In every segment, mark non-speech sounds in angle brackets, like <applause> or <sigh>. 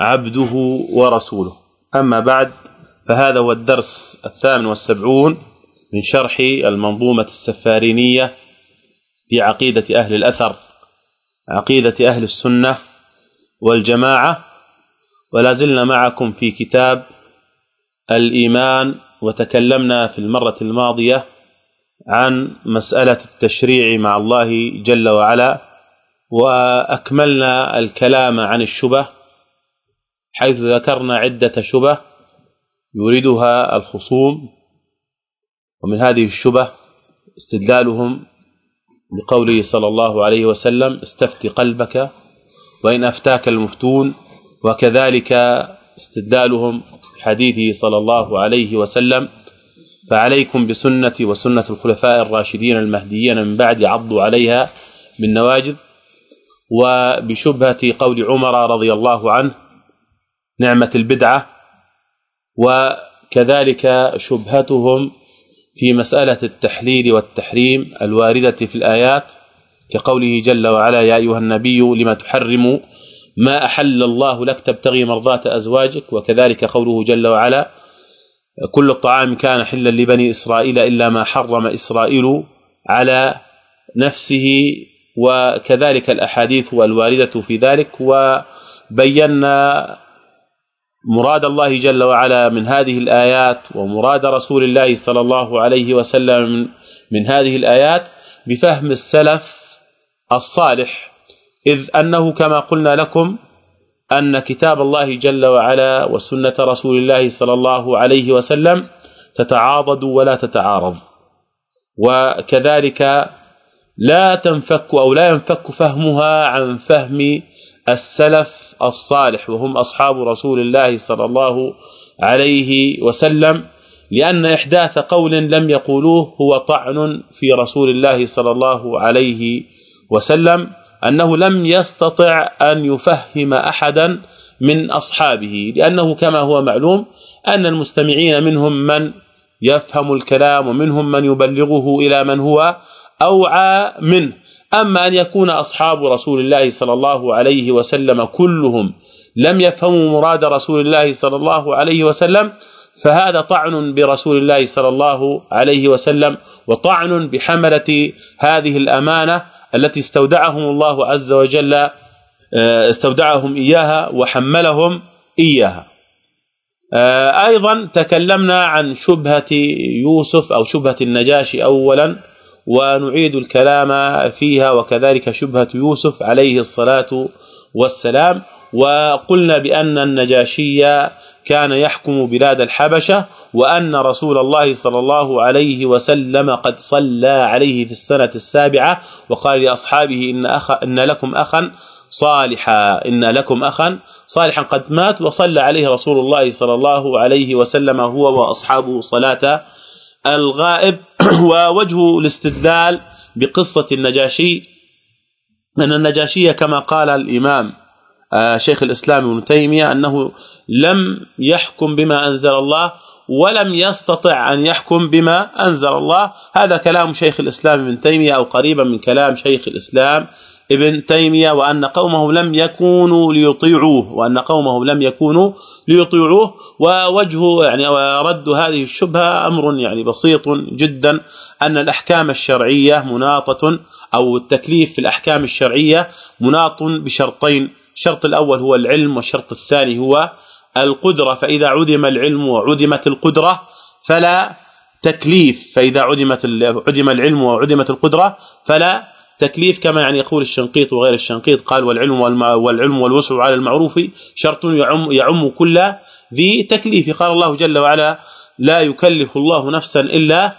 عبده ورسوله. أما بعد فهذا هو الدرس الثامن والسبعون من شرح المنظومة السفارينية في عقيدة أهل الأثر عقيدة أهل السنة والجماعة. ولا زلنا معكم في كتاب الإيمان وتكلمنا في المرة الماضية عن مسألة التشريع مع الله جل وعلا وأكملنا الكلام عن الشبه حيث ذكرنا عدة شبه يريدها الخصوم ومن هذه الشبه استدلالهم بقوله صلى الله عليه وسلم استفت قلبك وإن أفتاك المفتون وكذلك استدلالهم حديثه صلى الله عليه وسلم فعليكم بسنتي وسنة الخلفاء الراشدين المهديين من بعد عضوا عليها بالنواجذ وبشبهة قول عمر رضي الله عنه نعمة البدعة وكذلك شبهتهم في مسألة التحليل والتحريم الواردة في الآيات كقوله جل وعلا يا أيها النبي لما تحرم ما أحل الله لك تبتغي مرضات أزواجك؟ وكذلك قوله جل وعلا كل الطعام كان حلا لبني إسرائيل إلا ما حرم إسرائيل على نفسه. وكذلك الأحاديث الواردة في ذلك وبينا مراد الله جل وعلا من هذه الآيات ومراد رسول الله صلى الله عليه وسلم من هذه الآيات بفهم السلف الصالح إذ أنه كما قلنا لكم أن كتاب الله جل وعلا وسنة رسول الله صلى الله عليه وسلم تتعاضد ولا تتعارض وكذلك لا تنفك أو لا ينفك فهمها عن فهم السلف الصالح وهم أصحاب رسول الله صلى الله عليه وسلم لأن إحداث قول لم يقولوه هو طعن في رسول الله صلى الله عليه وسلم أنه لم يستطع أن يفهم أحدا من أصحابه لأنه كما هو معلوم أن المستمعين منهم من يفهم الكلام ومنهم من يبلغه إلى من هو أوعى منه. أما أن يكون أصحاب رسول الله صلى الله عليه وسلم كلهم لم يفهموا مراد رسول الله صلى الله عليه وسلم فهذا طعن برسول الله صلى الله عليه وسلم وطعن بحملة هذه الأمانة التي استودعهم الله عز وجل آه، استودعهم إياها وحملهم إياها. آه، أيضا تكلمنا عن شبهة يوسف أو شبهة النجاشي أولا ونعيد الكلام فيها وكذلك شبهة يوسف عليه الصلاة والسلام. وقلنا بأن النجاشي كان يحكم بلاد الحبشة وأن رسول الله صلى الله عليه وسلم قد صلى عليه في السنة السابعة وقال لأصحابه إن, أخ إن لكم أخا صالحا إن لكم أخا صالحا. قد مات وصلى عليه رسول الله صلى الله عليه وسلم هو وأصحابه صلاة الغائب. <clears throat> ووجه الاستدلال بقصة النجاشي أن النجاشي كما قال الإمام آه، شيخ الإسلام ابن تيمية أنه لم يحكم بما أنزل الله ولم يستطع أن يحكم بما أنزل الله. هذا كلام شيخ الإسلام ابن تيمية أو قريبا من كلام شيخ الإسلام ابن تيمية وأن قومه لم يكونوا ليطيعوه وأن قومه لم يكونوا ليطيعوه ووجه يعني رد هذه الشبهة أمر يعني بسيط جدا أن الأحكام الشرعية مناطة أو التكليف في الأحكام الشرعية مناط بشرطين الشرط الأول هو العلم والشرط الثاني هو القدرة فإذا عدم العلم وعدمت القدرة فلا تكليف فإذا عدمت عدم العلم وعدمت القدرة فلا تكليف كما يعني يقول الشنقيط وغير الشنقيط قال والعلم والعلم والوسع على المعروف شرط يعم يعم كل ذي تكليف. قال الله جل وعلا لا يكلف الله نفسا إلا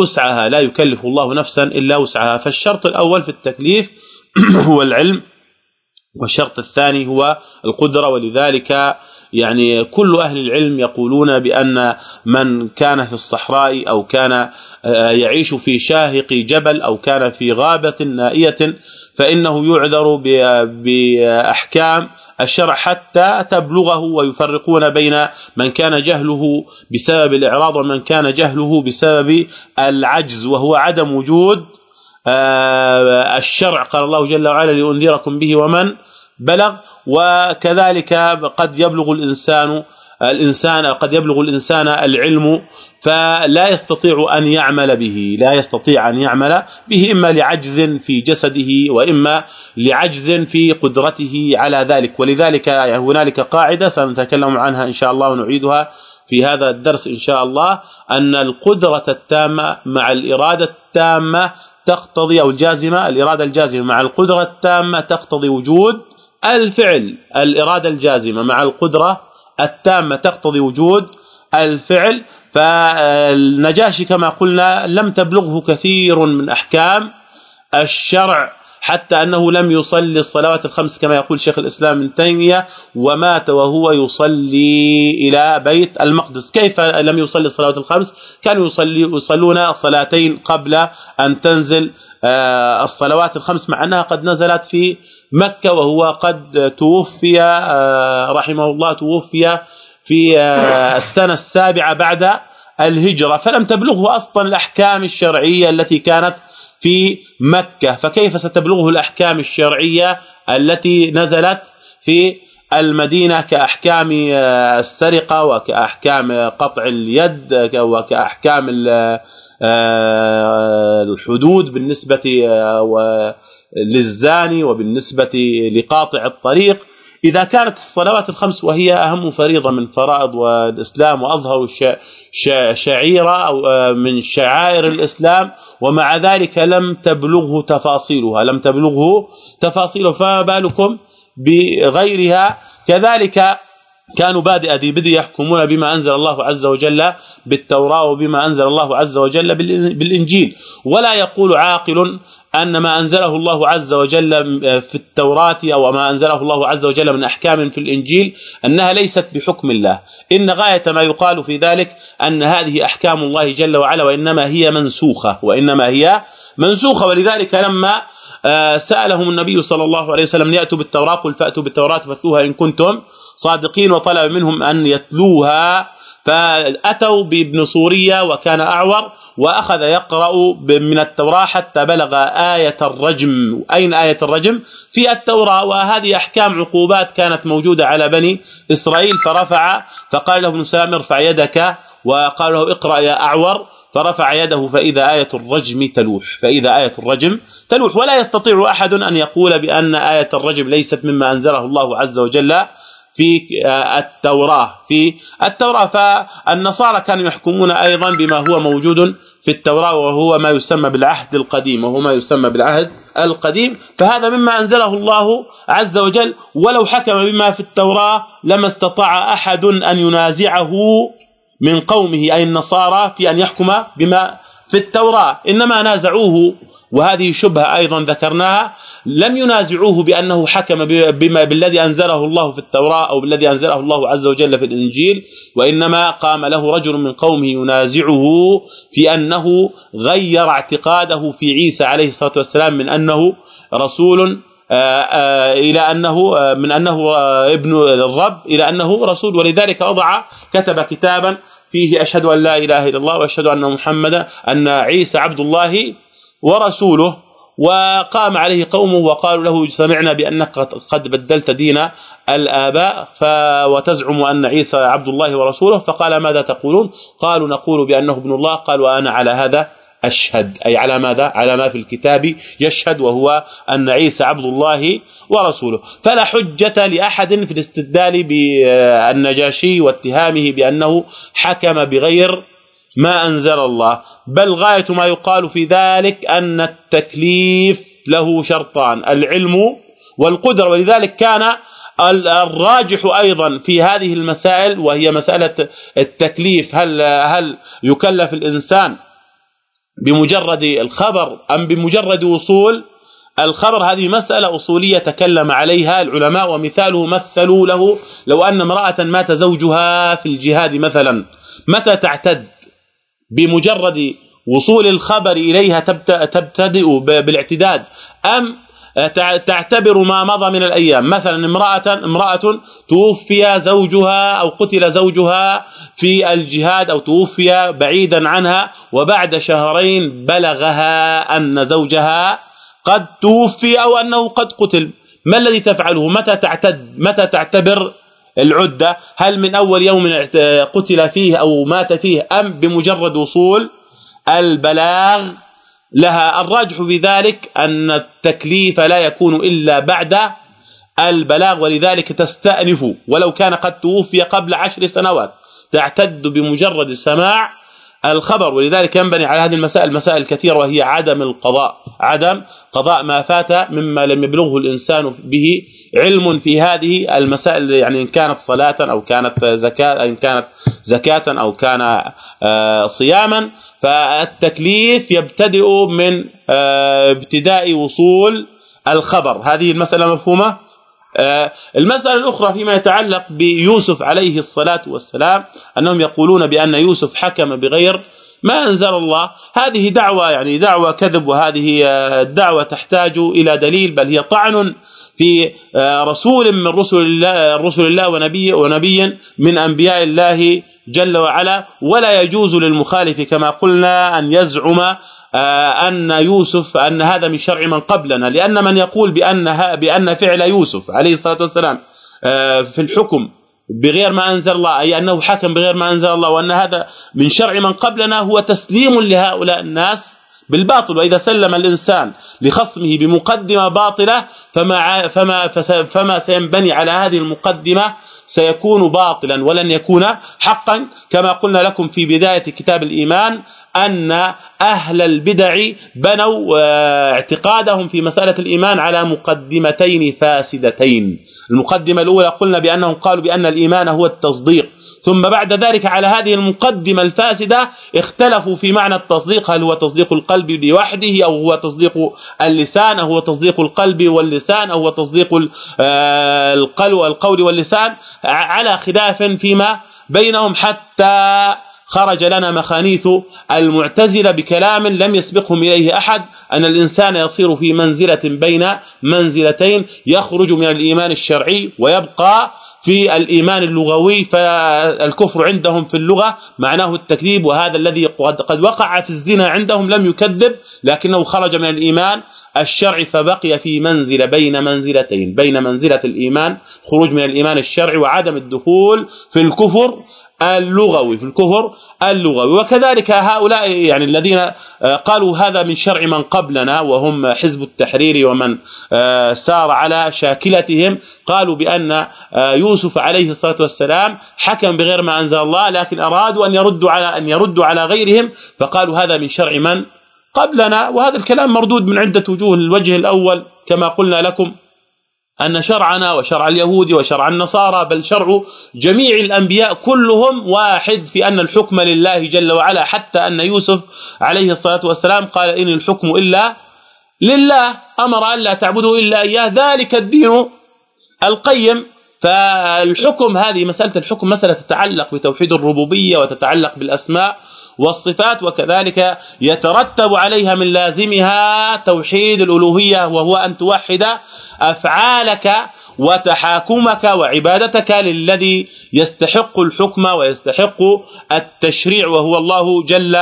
وسعها لا يكلف الله نفسا إلا وسعها. فالشرط الأول في التكليف <clears throat> هو العلم والشرط الثاني هو القدرة. ولذلك يعني كل أهل العلم يقولون بأن من كان في الصحراء أو كان آه، يعيش في شاهق جبل أو كان في غابة نائية فإنه يعذر بأحكام الشرع حتى تبلغه ويفرقون بين من كان جهله بسبب الإعراض ومن كان جهله بسبب العجز وهو عدم وجود آه، الشرع. قال الله جل وعلا لأنذركم به ومن بلغ. وكذلك قد يبلغ الانسان الانسان قد يبلغ الإنسان العلم فلا يستطيع أن يعمل به لا يستطيع أن يعمل به إما لعجز في جسده وإما لعجز في قدرته على ذلك. ولذلك هنالك قاعدة سنتكلم عنها إن شاء الله ونعيدها في هذا الدرس إن شاء الله أن القدرة التامة مع الإرادة التامة تقتضي أو الجازمه الإرادة الجازمة مع القدرة التامة تقتضي وجود الفعل الإرادة الجازمة مع القدرة التامة تقتضي وجود الفعل فالنجاشي كما قلنا لم تبلغه كثير من أحكام الشرع حتى أنه لم يصلي الصلوات الخمس كما يقول شيخ الإسلام ابن تيمية ومات وهو يصلي إلى بيت المقدس. كيف لم يصلي الصلوات الخمس؟ كانوا يصلي يصلون صلاتين قبل أن تنزل آه، الصلوات الخمس مع أنها قد نزلت في مكة وهو قد توفي آه، رحمه الله توفي في آه، السنة السابعة بعد الهجرة. فلم تبلغه أصلا الأحكام الشرعية التي كانت في مكة. فكيف ستبلغه الأحكام الشرعية التي نزلت في المدينة كأحكام آه، السرقة وكأحكام قطع اليد وكأحكام الحدود بالنسبة للزاني وبالنسبة لقاطع الطريق. إذا كانت الصلوات الخمس وهي أهم فريضة من فرائض الإسلام وأظهر شعيرة أو آه، من شعائر الإسلام ومع ذلك لم تبلغه تفاصيلها لم تبلغه تفاصيله فما بالكم بغيرها؟ كذلك كانوا بادئ ذي بدء يحكمون بما أنزل الله عز وجل بالتوراة وبما أنزل الله عز وجل بالإنجيل. ولا يقول عاقل أن ما أنزله الله عز وجل في التوراة أو ما أنزله الله عز وجل من أحكام في الإنجيل أنها ليست بحكم الله. إن غاية ما يقال في ذلك أن هذه أحكام الله جل وعلا وإنما هي منسوخة وإنما هي منسوخة. ولذلك لما آه، سألهم النبي صلى الله عليه وسلم ياتوا بالتوراة؟ قل فأتوا بالتوراة فاتلوها إن كنتم صادقين. وطلب منهم أن يتلوها فأتوا بابن سوريه وكان أعور وأخذ يقرأ من التوراة حتى بلغ آية الرجم. أين آية الرجم؟ في التوراة وهذه أحكام عقوبات كانت موجودة على بني إسرائيل فرفع فقال له ابن سلام ارفع يدك وقال له اقرأ يا أعور فرفع يده فإذا آية الرجم تلوح. فإذا آية الرجم تلوح ولا يستطيع أحد أن يقول بأن آية الرجم ليست مما أنزله الله عز وجل. في التوراة في التوراة. فالنصارى كانوا يحكمون أيضا بما هو موجود في التوراة وهو ما يسمى بالعهد القديم وهو ما يسمى بالعهد القديم. فهذا مما أنزله الله عز وجل ولو حكم بما في التوراة لما استطاع أحد أن ينازعه من قومه أي النصارى في أن يحكم بما في التوراة. إنما نازعوه وهذه شبهة أيضا ذكرناها. لم ينازعوه بأنه حكم بما بالذي أنزله الله في التوراة أو بالذي أنزله الله عز وجل في الإنجيل وإنما قام له رجل من قومه ينازعه في أنه غير اعتقاده في عيسى عليه الصلاة والسلام من أنه رسول آه، آه، إلى أنه آه، من أنه ابن الرب إلى أنه رسول. ولذلك وضع كتب كتابا فيه أشهد أن لا إله إلا الله وأشهد أن محمدا أن عيسى عبد الله ورسوله وقام عليه قومه وقالوا له سمعنا بأنك قد بدلت دين الآباء وتزعم أن عيسى عبد الله ورسوله فقال ماذا تقولون؟ قالوا نقول بأنه ابن الله قال وأنا على هذا أشهد أي على ماذا؟ على ما في الكتاب يشهد وهو أن عيسى عبد الله ورسوله. فلا حجة لأحد في الاستدلال بالنجاشي واتهامه بأنه حكم بغير ما أنزل الله. بل غاية ما يقال في ذلك أن التكليف له شرطان. العلم والقدرة. ولذلك كان الراجح أيضا في هذه المسائل وهي مسألة التكليف. هل هل يكلف الإنسان بمجرد الخبر أم بمجرد وصول الخبر؟ هذه مسألة أصولية تكلم عليها. العلماء ومثاله مثلوا له. لو أن امرأة مات زوجها في الجهاد مثلا متى تعتد؟ بمجرد وصول الخبر إليها تبتدئ بالاعتداد. أم تعتبر ما مضى من الأيام. مثلا امراه امرأة توفي زوجها أو قتل زوجها في الجهاد أو توفي بعيدا عنها وبعد شهرين بلغها أن زوجها قد توفي أو أنه قد قتل. ما الذي تفعله؟ متى تعتد متى تعتبر العدة هل من أول يوم قتل فيه أو مات فيه أم بمجرد وصول البلاغ؟ لها الراجح في ذلك أن التكليف لا يكون إلا بعد البلاغ ولذلك تستأنف ولو كان قد توفي قبل عشر سنوات تعتد بمجرد سماع الخبر. ولذلك ينبني على هذه المسائل مسائل كثيرة وهي عدم القضاء عدم قضاء ما فات مما لم يبلغه الإنسان به علم في هذه المسائل يعني إن كانت صلاة أو كانت زكاة إن كانت زكاة أو كان آه، صياما فالتكليف يبتدئ من آه، ابتداء وصول الخبر. هذه المسألة مفهومة؟ آه، المسألة الأخرى فيما يتعلق بيوسف عليه الصلاة والسلام أنهم يقولون بأن يوسف حكم بغير ما أنزل الله. هذه دعوة يعني دعوة كذب وهذه آه، دعوه تحتاج إلى دليل بل هي طعن في رسول من رسل الله رسل الله ونبي ونبي من أنبياء الله جل وعلا. ولا يجوز للمخالف كما قلنا أن يزعم آه، أن يوسف أن هذا من شرع من قبلنا. لأن من يقول بأن بأن فعل يوسف عليه الصلاة والسلام آه، في الحكم بغير ما أنزل الله أي أنه حكم بغير ما أنزل الله وأن هذا من شرع من قبلنا هو تسليم لهؤلاء الناس بالباطل وإذا سلم الإنسان لخصمه بمقدمة باطلة فما فما فما سينبني على هذه المقدمة سيكون باطلا ولن يكون حقا. كما قلنا لكم في بداية كتاب الإيمان أن أهل البدع بنوا اعتقادهم في مسألة الإيمان على مقدمتين فاسدتين. المقدمة الأولى قلنا بأنهم قالوا بأن الإيمان هو التصديق ثم بعد ذلك على هذه المقدمة الفاسدة اختلفوا في معنى التصديق هل هو تصديق القلب لوحده أو هو تصديق اللسان أو هو تصديق القلب واللسان أو هو تصديق آه، والقول واللسان على خلاف فيما بينهم حتى خرج لنا مخانيث المعتزلة بكلام لم يسبقهم إليه أحد أن الإنسان يصير في منزلة بين منزلتين يخرج من الإيمان الشرعي ويبقى في الإيمان اللغوي فالكفر عندهم في اللغة معناه التكذيب وهذا الذي قد وقع في الزنا عندهم لم يكذب لكنه خرج من الإيمان. الشرعي فبقي في منزلة بين منزلتين بين منزلة الإيمان خروج من الإيمان الشرعي وعدم الدخول في الكفر. اللغوي في الكفر اللغوي. وكذلك هؤلاء يعني الذين آه، قالوا هذا من شرع من قبلنا وهم حزب التحرير ومن آه، سار على شاكلتهم. قالوا بأن آه، يوسف عليه الصلاة والسلام حكم بغير ما أنزل الله لكن أرادوا أن يردوا على أن يردوا على غيرهم. فقالوا هذا من شرع من قبلنا. وهذا الكلام مردود من عدة وجوه. الوجه الأول كما قلنا لكم أن شرعنا وشرع اليهود وشرع النصارى بل شرع جميع الأنبياء كلهم واحد في أن الحكم لله جل وعلا حتى أن يوسف عليه الصلاة والسلام قال إن الحكم إلا لله أمر أن لا تعبدوا إلا إياه ذلك الدين القيم. فالحكم هذه مسألة الحكم مسألة تتعلق بتوحيد الربوبية وتتعلق بالأسماء والصفات وكذلك يترتب عليها من لازمها توحيد الألوهية وهو أن توحد أفعالك وتحاكمك وعبادتك للذي يستحق الحكم ويستحق التشريع وهو الله جل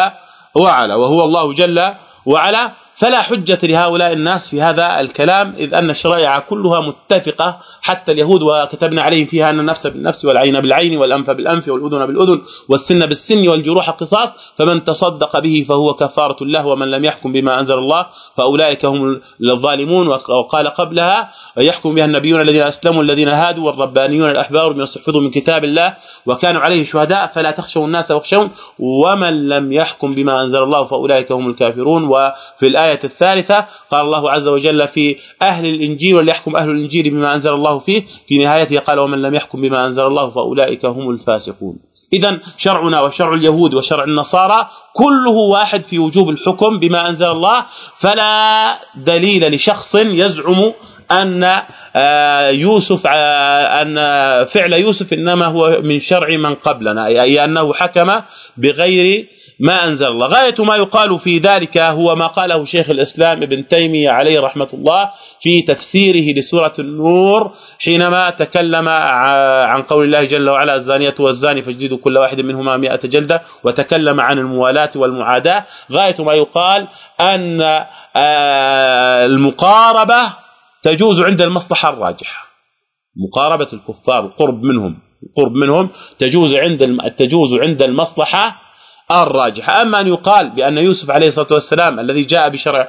وعلا وهو الله جل وعلا. فلا حجة لهؤلاء الناس في هذا الكلام إذ أن الشرائع كلها متفقة حتى اليهود وكتبنا عليهم فيها أن النفس بالنفس والعين بالعين والأنف بالأنف والأذن بالأذن والسن بالسن والجروح قصاص فمن تصدق به فهو كفارة له ومن لم يحكم بما أنزل الله فأولئك هم الظالمون. وقال قبلها يحكم بها النبيون الذين أسلموا الذين هادوا والربانيون الأحبار بما استحفظوا من كتاب الله وكانوا عليه شهداء فلا تخشوا الناس واخشون ومن لم يحكم بما أنزل الله فأولئك هم الكافرون. وفي الآية الثالثة قال الله عز وجل في أهل الإنجيل وليحكم أهل الإنجيل بما أنزل الله فيه. في نهايته قال ومن لم يحكم بما أنزل الله فأولئك هم الفاسقون. اذا شرعنا وشرع اليهود وشرع النصارى كله واحد في وجوب الحكم بما أنزل الله. فلا دليل لشخص يزعم أن آه، يوسف آه، أن فعل يوسف إنما هو من شرع من قبلنا أي أنه حكم بغير ما أنزل الله. غاية ما يقال في ذلك هو ما قاله شيخ الإسلام ابن تيمية عليه رحمة الله في تفسيره لسورة النور حينما تكلم عن قول الله جل وعلا الزانية والزاني فاجلدوا كل واحد منهما 100 جلدة وتكلم عن الموالاة والمعاداة. غاية ما يقال أن آه، المقاربة تجوز عند المصلحة الراجحة. مقاربة الكفار القرب منهم القرب منهم تجوز عند تجوز عند المصلحة الراجحة. أما أن يقال بأن يوسف عليه الصلاة والسلام الذي جاء بشرع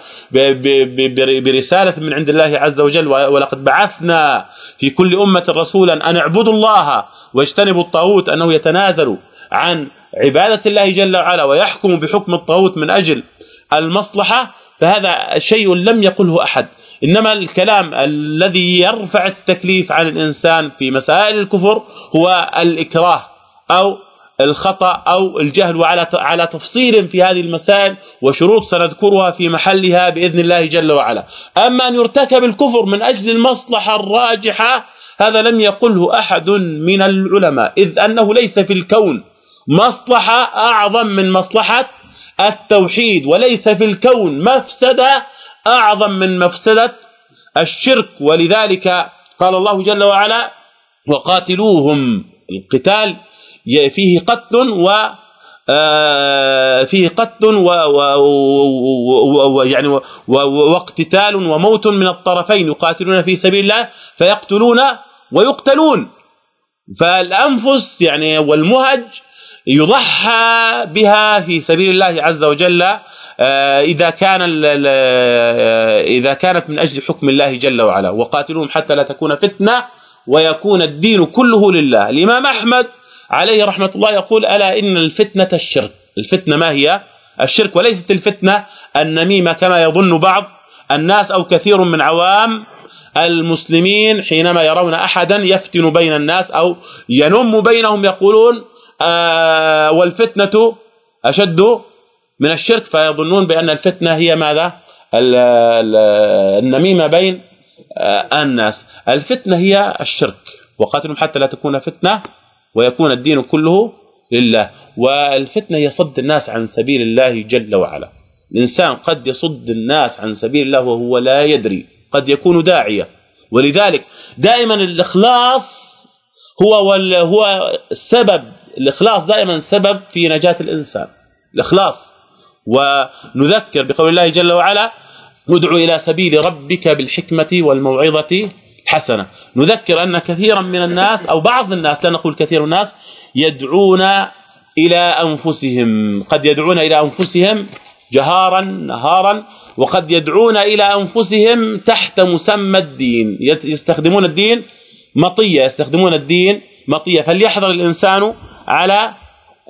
برسالة من عند الله عز وجل ولقد بعثنا في كل أمة رسولا أن اعبدوا الله واجتنبوا الطاغوت أنه يتنازل عن عبادة الله جل وعلا ويحكم بحكم الطاغوت من أجل المصلحة فهذا شيء لم يقله أحد. إنما الكلام الذي يرفع التكليف عن الإنسان في مسائل الكفر هو الإكراه أو الخطأ أو الجهل وعلى على تفصيل في هذه المسائل وشروط سنذكرها في محلها بإذن الله جل وعلا. أما أن يرتكب الكفر من أجل المصلحة الراجحة هذا لم يقله أحد من العلماء. إذ أنه ليس في الكون. مصلحة أعظم من مصلحة التوحيد وليس في الكون. مفسدة أعظم من مفسدة الشرك. ولذلك قال الله جل وعلا وقاتلوهم. القتال فيه قتل و آه، فيه قتل و يعني واقتتال وموت من الطرفين يقاتلون في سبيل الله فيقتلون ويقتلون. فالأنفس يعني والمهج يضحى بها في سبيل الله عز وجل آه، إذا كان إذا كانت من أجل حكم الله جل وعلا. وقاتلوهم حتى لا تكون فتنة ويكون الدين كله لله. الإمام أحمد عليه رحمة الله يقول ألا إن الفتنة الشرك. الفتنة ما هي؟ الشرك وليست الفتنة النميمة كما يظن بعض الناس أو كثير من عوام المسلمين حينما يرون أحدا يفتن بين الناس أو ينم بينهم يقولون آه والفتنة أشد من الشرك. فيظنون بأن الفتنة هي ماذا؟ النميمة بين آه الناس. الفتنة هي الشرك وقاتلهم حتى لا تكون فتنة ويكون الدين كله لله. والفتنة هي صد الناس عن سبيل الله جل وعلا. الإنسان قد يصد الناس عن سبيل الله وهو لا يدري قد يكون داعية. ولذلك دائما الإخلاص هو هو السبب. الإخلاص دائما سبب في نجاة الإنسان. الإخلاص. ونذكر بقول الله جل وعلا ندعو إلى سبيل ربك بالحكمة والموعظة حسنة. نذكر أن كثيرا من الناس أو بعض الناس لا نقول كثير الناس يدعون إلى أنفسهم. قد يدعون إلى أنفسهم جهارا نهارا وقد يدعون إلى أنفسهم تحت مسمى الدين. يستخدمون الدين مطية يستخدمون الدين مطية. فليحذر الإنسان على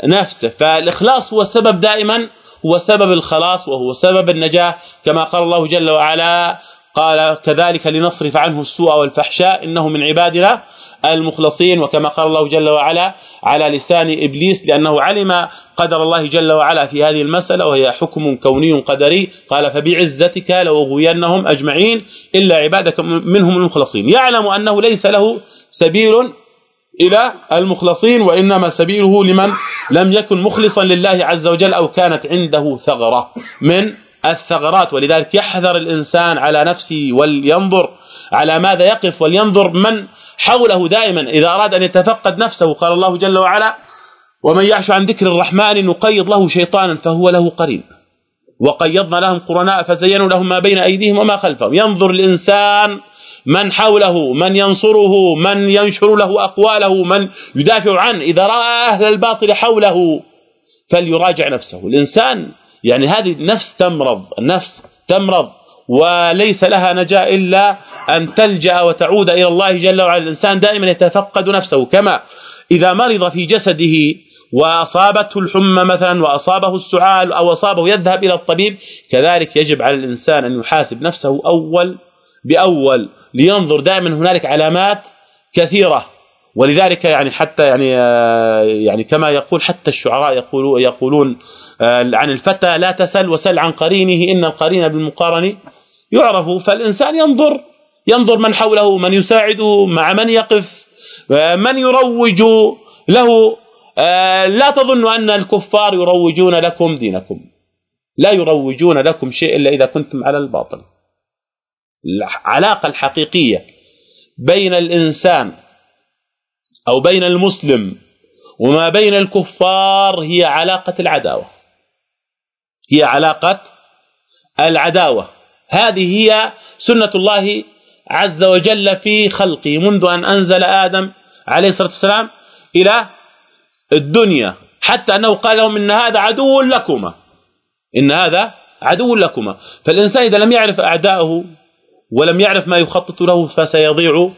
نفسه. فالإخلاص هو السبب دائما هو سبب الخلاص وهو سبب النجاة كما قال الله جل وعلا قال كذلك لنصرف عنه السوء والفحشاء إنه من عبادنا المخلصين وكما قال الله جل وعلا على لسان إبليس لأنه علم قدر الله جل وعلا في هذه المسألة وهي حكم كوني قدري قال فبعزتك لأغوينهم أجمعين إلا عبادك منهم المخلصين. يعلم أنه ليس له سبيل إلى المخلصين وإنما سبيله لمن لم يكن مخلصا لله عز وجل أو كانت عنده ثغرة من الثغرات ولذلك يحذر الإنسان على نفسه ولينظر على ماذا يقف ولينظر من حوله دائما. إذا أراد أن يتفقد نفسه قال الله جل وعلا ومن يعش عن ذكر الرحمن نقيض له شيطانا فهو له قرين وقيضنا لهم قرناء فزينوا لهم ما بين أيديهم وما خلفهم. ينظر الإنسان من حوله من ينصره من ينشر له أقواله من يدافع عنه. إذا رأى أهل الباطل حوله فليراجع نفسه. الإنسان يعني هذه النفس تمرض النفس تمرض وليس لها نجاة إلا أن تلجأ وتعود إلى الله جل وعلا. الإنسان دائما يتفقد نفسه. كما إذا مرض في جسده وأصابته الحمى مثلا وأصابه السعال أو أصابه يذهب إلى الطبيب كذلك يجب على الإنسان أن يحاسب نفسه أول بأول لينظر دائما هنالك علامات كثيرة. ولذلك يعني حتى يعني آه، يعني كما يقول حتى الشعراء يقولون يقولون عن الفتى لا تسل وسل عن قرينه إن القرين بالمقارن يعرف. فالإنسان ينظر ينظر من حوله من يساعده مع من يقف آه، من يروج له. لا تظن أن الكفار يروجون لكم دينكم. لا يروجون لكم شيء إلا إذا كنتم على الباطل. العلاقة الحقيقية بين الإنسان أو بين المسلم وما بين الكفار هي علاقة العداوة. هي علاقة العداوة. هذه هي سنة الله عز وجل في خلقه منذ أن أنزل آدم عليه الصلاة والسلام إلى الدنيا. حتى أنه قال لهم إن هذا عدو لكما. إن هذا عدو لكما. فالإنسان إذا لم يعرف اعداءه ولم يعرف ما يخطط له فسيضيع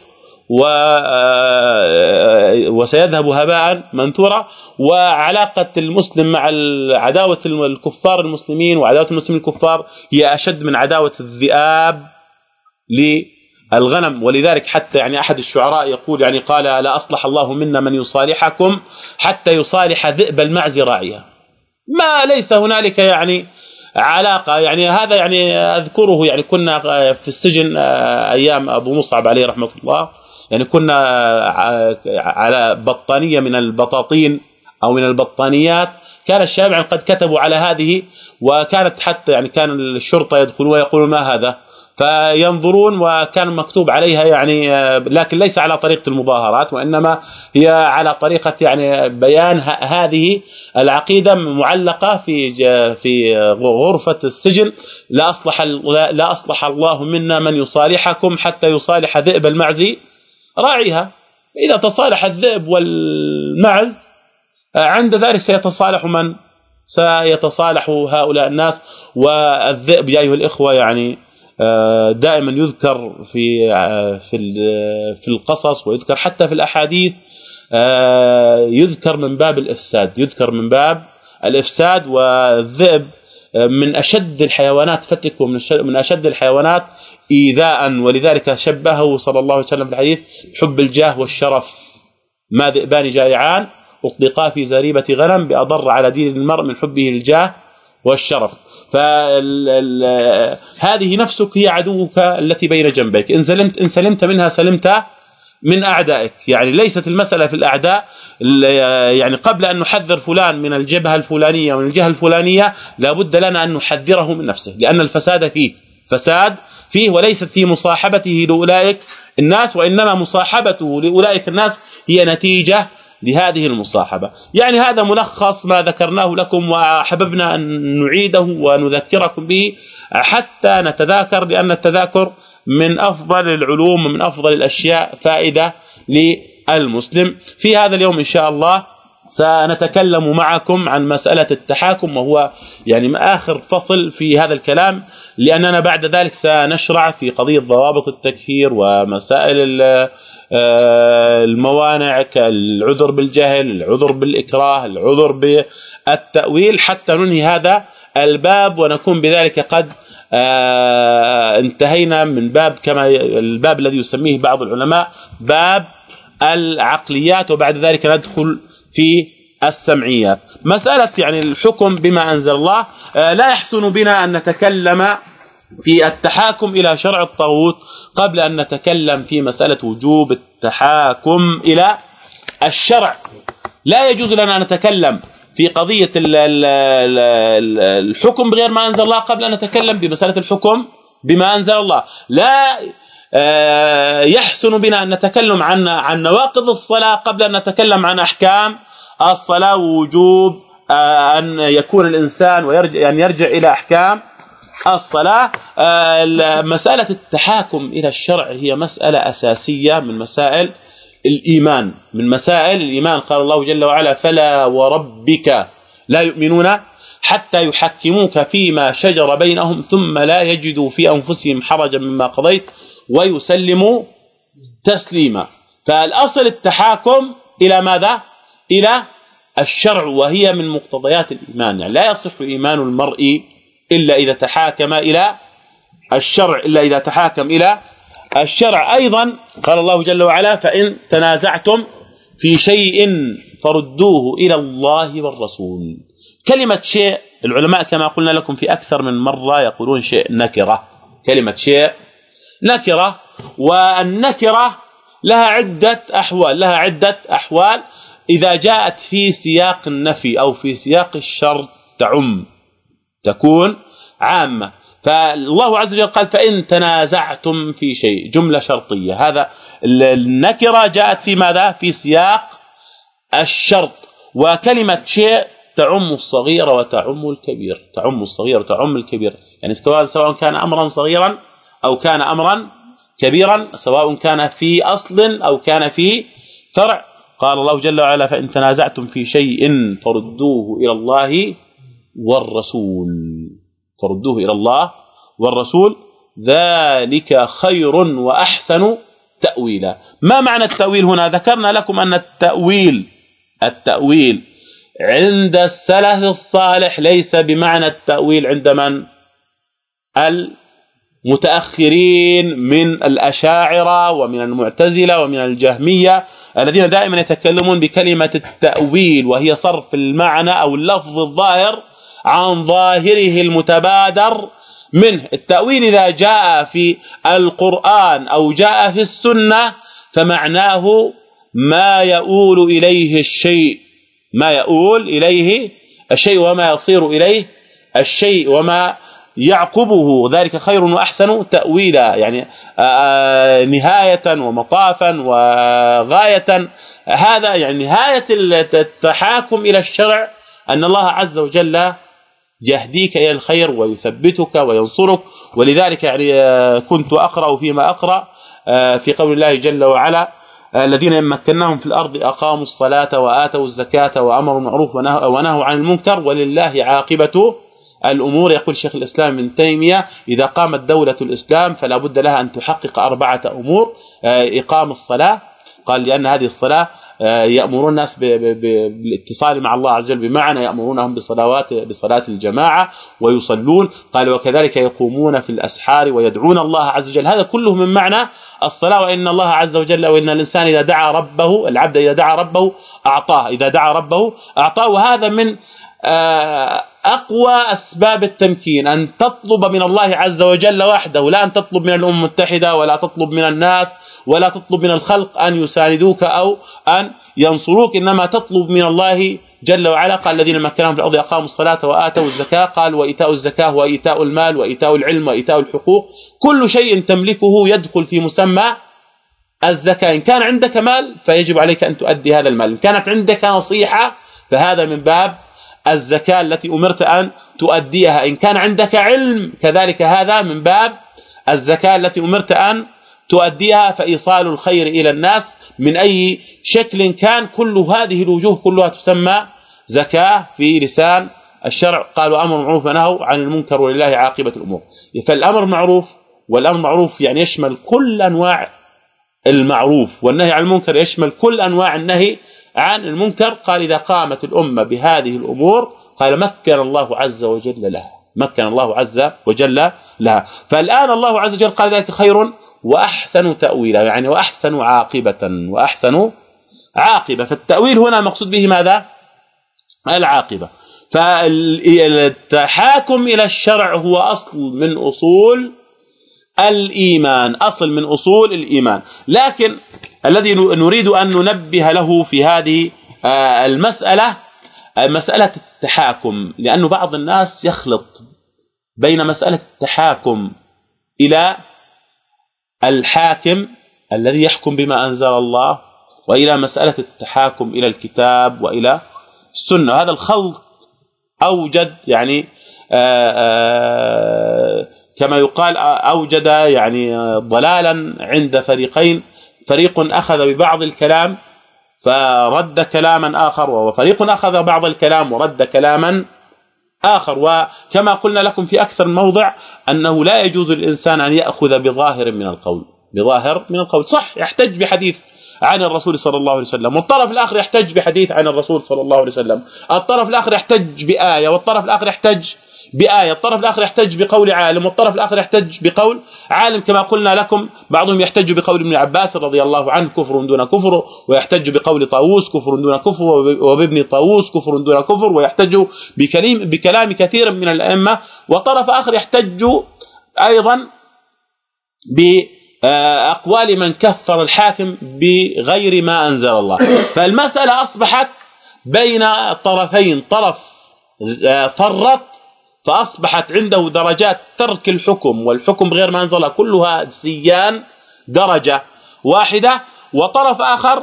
وسيذهب هباء منثورا. وعلاقة المسلم مع عداوة الكفار المسلمين وعداوة المسلمين الكفار هي أشد من عداوة الذئاب للغنم. ولذلك حتى يعني أحد الشعراء يقول يعني قال لا أصلح الله منا من يصالحكم حتى يصالح ذئب المعز راعيها ما ليس هنالك يعني علاقة يعني هذا يعني أذكره يعني كنا في السجن آه، أيام أبو مصعب عليه رحمة الله. يعني كنا على بطانية من البطاطين أو من البطانيات. كان الشباب يعني قد كتبوا على هذه وكانت حتى يعني كان الشرطة يدخلون ويقولون ما هذا. فينظرون وكان مكتوب عليها يعني لكن ليس على طريقة المظاهرات وإنما هي على طريقة يعني بيان هذه العقيدة معلقة في في غرفة السجن. لا أصلح لا أصلح الله منا من يصالحكم حتى يصالح ذئب المعزي. راعيها. اذا تصالح الذئب والمعز آه، عند ذلك سيتصالح من؟ سيتصالح هؤلاء الناس. والذئب يا أيها الإخوة يعني آه، دائما يذكر في آه، في في القصص ويذكر حتى في الأحاديث يذكر من باب الإفساد. يذكر من باب الإفساد والذئب من أشد الحيوانات فتك ومن من أشد الحيوانات إيذاء ولذلك شبهه صلى الله عليه وسلم في الحديث حب الجاه والشرف. ما ذئبان جائعان أطلقا في زريبة غنم بأضر على دين المرء من حبه الجاه والشرف. فهذه نفسك هي عدوك التي بين جنبيك. إن سلمت إن سلمت منها سلمت من أعدائك. يعني ليست المسألة في الأعداء يعني قبل أن نحذر فلان من الجبهة الفلانية ومن الجهة الفلانية لابد لنا أن نحذره من نفسه لأن الفساد فيه. فساد فيه وليست في مصاحبته لأولئك الناس وإنما مصاحبته لأولئك الناس هي نتيجة لهذه المصاحبة. يعني هذا ملخص ما ذكرناه لكم وحببنا أن نعيده ونذكركم به حتى نتذاكر لأن التذاكر من أفضل العلوم ومن أفضل الأشياء فائدة للمسلم. في هذا اليوم إن شاء الله سنتكلم معكم عن مسألة التحاكم وهو يعني آخر فصل في هذا الكلام لأننا بعد ذلك سنشرع في قضية ضوابط التكفير ومسائل آه، الموانع كالعذر بالجهل العذر بالإكراه العذر بالتأويل. حتى ننهي هذا الباب ونكون بذلك قد آه، انتهينا من باب كما الباب الذي يسميه بعض العلماء باب العقليات وبعد ذلك ندخل في السمعيات. مسألة يعني الحكم بما أنزل الله آه، لا يحسن بنا أن نتكلم في التحاكم إلى شرع الطاغوت قبل أن نتكلم في مسألة وجوب التحاكم إلى الشرع. لا يجوز لنا أن نتكلم في قضية الحكم بغير ما أنزل الله قبل أن نتكلم بمسألة الحكم بما أنزل الله. لا يحسن بنا أن نتكلم عن عن نواقض الصلاة قبل أن نتكلم عن أحكام. الصلاة ووجوب آه، أن يكون الإنسان ويرجع أن يرجع إلى أحكام الصلاة. آه، مسألة التحاكم إلى الشرع هي مسألة أساسية من مسائل الإيمان. من مسائل الإيمان قال الله جل وعلا فلا وربك لا يؤمنون حتى يحكموك فيما شجر بينهم ثم لا يجدوا في أنفسهم حرجا مما قضيت ويسلموا تسليما. فالأصل التحاكم إلى ماذا؟ إلى الشرع وهي من مقتضيات الإيمان. يعني لا يصح إيمان المرء إلا إذا تحاكم إلى الشرع إلا إذا تحاكم إلى الشرع. أيضا قال الله جل وعلا فإن تنازعتم في شيء فردوه إلى الله والرسول. كلمة شيء العلماء كما قلنا لكم في أكثر من مرة يقولون شيء نكرة. كلمة شيء نكرة والنكرة لها عدة أحوال لها عدة أحوال. إذا جاءت في سياق النفي أو في سياق الشرط تعم تكون عامة. فالله عز وجل قال فإن تنازعتم في شيء. جملة شرطية. هذا النكرة جاءت في ماذا؟ في سياق الشرط. وكلمة شيء تعم الصغير وتعم الكبير. تعم الصغير وتعم الكبير. يعني سواء كان امرا صغيرا أو كان امرا كبيرا سواء كان في أصل أو كان في فرع. قال الله جل وعلا فإن تنازعتم في شيء فردوه إلى الله والرسول. فردوه إلى الله والرسول. ذلك خير وأحسن تاويلا. ما معنى التأويل هنا؟ ذكرنا لكم أن التأويل التأويل عند السلف الصالح ليس بمعنى التأويل عند من؟ المتاخرين من الأشاعرة ومن المعتزلة ومن الجهمية الذين دائما يتكلمون بكلمة التأويل وهي صرف المعنى أو اللفظ الظاهر عن ظاهره المتبادر منه. التأويل إذا جاء في القرآن أو جاء في السنة فمعناه ما يؤول إليه الشيء. ما يؤول إليه الشيء وما يصير إليه الشيء وما يعقبه ذلك خير وأحسن تأويلا يعني نهاية ومطافا وغاية. هذا يعني نهاية التحاكم إلى الشرع أن الله عز وجل يهديك إلى الخير ويثبتك وينصرك. ولذلك يعني كنت أقرأ فيما أقرأ في قول الله جل وعلا الذين مكناهم في الأرض أقاموا الصلاة وآتوا الزكاة وأمروا بالمعروف ونهوا عن المنكر ولله عاقبه الأمور. يقول شيخ الإسلام ابن تيمية إذا قامت دولة الإسلام فلا بد لها أن تحقق أربعة أمور. إقام الصلاة. قال لأن هذه الصلاة يأمرون الناس بالاتصال مع الله عز وجل بمعنى يأمرونهم بصلوات بصلاة الجماعة ويصلون. قال وكذلك يقومون في الأسحار ويدعون الله عز وجل. هذا كله من معنى الصلاة. وإن الله عز وجل وإن الإنسان إذا دعا ربه العبد إذا دعا ربه أعطاه. إذا دعا ربه أعطاه. وهذا من آه، أقوى أسباب التمكين أن تطلب من الله عز وجل وحده لا أن تطلب من الأمم المتحدة ولا تطلب من الناس ولا تطلب من الخلق أن يساندوك أو أن ينصروك إنما تطلب من الله جل وعلا. قال الذين مكنهم في الأرض أقاموا الصلاة وآتوا الزكاة قال وإيتاء الزكاة وإيتاء المال وإيتاء العلم وإيتاء الحقوق. كل شيء تملكه يدخل في مسمى الزكاة. إن كان عندك مال فيجب عليك أن تؤدي هذا المال إن كانت عندك نصيحة فهذا من باب الزكاة التي أمرت أن تؤديها. إن كان عندك علم كذلك هذا من باب الزكاة التي أمرت أن تؤديها. فإيصال الخير إلى الناس من أي شكل كان. كل هذه الوجوه كلها تسمى زكاة في لسان الشرع. قالوا أمر معروف ونهوا عن المنكر ولله عاقبة الأمور. فالأمر معروف والأمر معروف يعني يشمل كل أنواع المعروف. والنهي عن المنكر يشمل كل أنواع النهي عن المنكر قال إذا قامت الأمة بهذه الأمور قال مكن الله عز وجل لها. مكن الله عز وجل لها. فالآن الله عز وجل قال ذلك خير وأحسن تأويلا يعني وأحسن عاقبة وأحسن عاقبة. فالتأويل هنا المقصود به ماذا؟ العاقبة. فالتحاكم إلى الشرع هو أصل من أصول الإيمان أصل من أصول الإيمان. لكن الذي نريد أن ننبه له في هذه آه، المسألة آه، مسألة التحاكم. لأنه بعض الناس يخلط بين مسألة التحاكم إلى الحاكم الذي يحكم بما أنزل الله وإلى مسألة التحاكم إلى الكتاب وإلى السنة. هذا الخلط أوجد يعني آه، كما يقال أوجد يعني ضلالا عند فريقين فريق أخذ ببعض الكلام فرد كلاما آخر وفريق أخذ بعض الكلام ورد كلاما آخر. وكما قلنا لكم في أكثر موضع أنه لا يجوز للإنسان أن يأخذ بظاهر من القول. بظاهر من القول. صح يحتج بحديث عن الرسول صلى الله عليه وسلم والطرف الآخر يحتج بحديث عن الرسول صلى الله عليه وسلم. الطرف الآخر يحتج بآية والطرف الآخر يحتج بآية. الطرف الآخر يحتج بقول عالم والطرف الآخر يحتج بقول عالم. كما قلنا لكم بعضهم يحتج بقول ابن عباس رضي الله عنه كفر دون كفر ويحتج بقول طاووس كفر دون كفر وبابن طاووس كفر دون كفر ويحتج بكلام بكلام كثير من الأئمة. وطرف آخر يحتج أيضا بأقوال من كفر الحاكم بغير ما أنزل الله. فالمسألة أصبحت بين طرفين. طرف آه، فرط فأصبحت عنده درجات ترك الحكم والحكم بغير ما أنزل كلها سيان درجة واحدة. وطرف آخر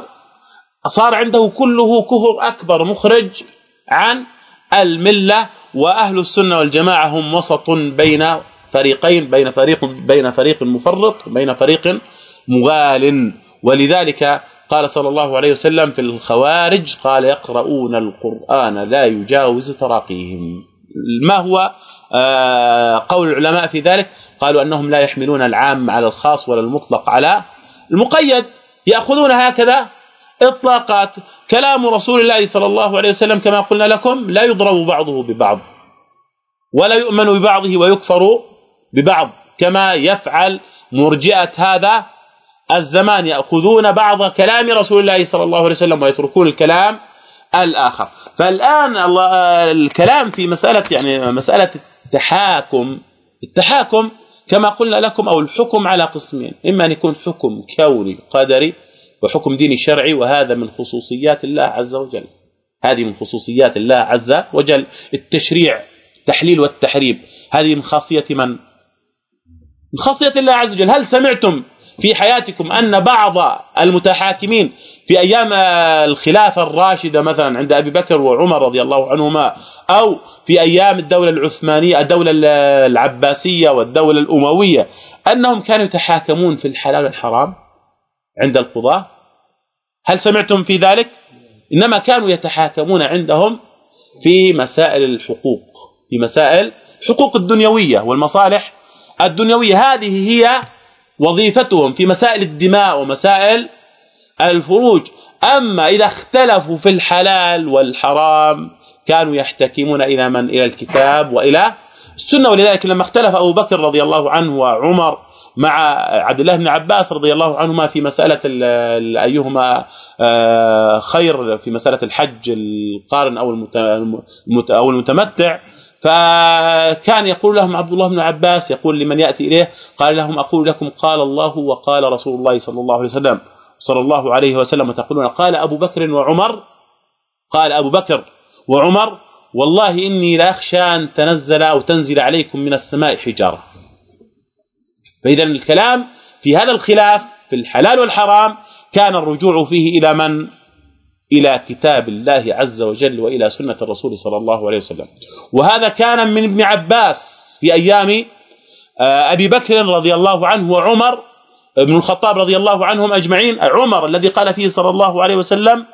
صار عنده كله كفر أكبر مخرج عن الملة وأهل السنة والجماعة هم وسط بين فريقين بين فريق بين فريق مفرط وبين فريق مغال. ولذلك قال صلى الله عليه وسلم في الخوارج قال يقرؤون القرآن لا يجاوز تراقيهم. ما هو آه، قول العلماء في ذلك؟ قالوا أنهم لا يحملون العام على الخاص ولا المطلق على المقيد. يأخذون هكذا إطلاقات. كلام رسول الله صلى الله عليه وسلم كما قلنا لكم لا يضرب بعضه ببعض ولا يؤمن ببعضه ويكفر ببعض كما يفعل مرجئة هذا الزمان. يأخذون بعض كلام رسول الله صلى الله عليه وسلم ويتركون الكلام الآخر. فالآن الكلام في مسألة يعني مسألة التحاكم. التحاكم كما قلنا لكم أو الحكم على قسمين. إما أن يكون حكم كوني قدري وحكم ديني شرعي وهذا من خصوصيات الله عز وجل. هذه من خصوصيات الله عز وجل. التشريع التحليل والتحريم هذه من خاصية من؟ من خاصية الله عز وجل. هل سمعتم في حياتكم أن بعض المتحاكمين في أيام الخلافة الراشدة مثلا عند أبي بكر وعمر رضي الله عنهما أو في أيام الدولة العثمانية الدولة العباسية والدولة الأموية أنهم كانوا يتحاكمون في الحلال والحرام عند القضاة؟ هل سمعتم في ذلك؟ إنما كانوا يتحاكمون عندهم في مسائل الحقوق في مسائل الحقوق الدنيوية والمصالح الدنيوية. هذه هي وظيفتهم في مسائل الدماء ومسائل الفروج. أما إذا اختلفوا في الحلال والحرام كانوا يحتكمون إلى من؟ إلى الكتاب وإلى السنة. ولذلك لما اختلف أبو بكر رضي الله عنه وعمر مع عبد الله بن عباس رضي الله عنهما في مسألة أيهما آه، خير في مسألة الحج القارن أو أو المتمتع فكان يقول لهم عبد الله بن عباس يقول لمن يأتي إليه قال لهم أقول لكم قال الله وقال رسول الله صلى الله عليه وسلم صلى الله عليه وسلم تقولون قال أبو بكر وعمر قال أبو بكر وعمر والله إني لاخشى أن تنزل أو تنزل عليكم من السماء حجارة. فإذا الكلام في هذا الخلاف في الحلال والحرام كان الرجوع فيه إلى من؟ إلى كتاب الله عز وجل وإلى سنة الرسول صلى الله عليه وسلم. وهذا كان من ابن عباس في أيام آه، أبي بكر رضي الله عنه وعمر ابن الخطاب رضي الله عنهم أجمعين. عمر الذي قال فيه صلى الله عليه وسلم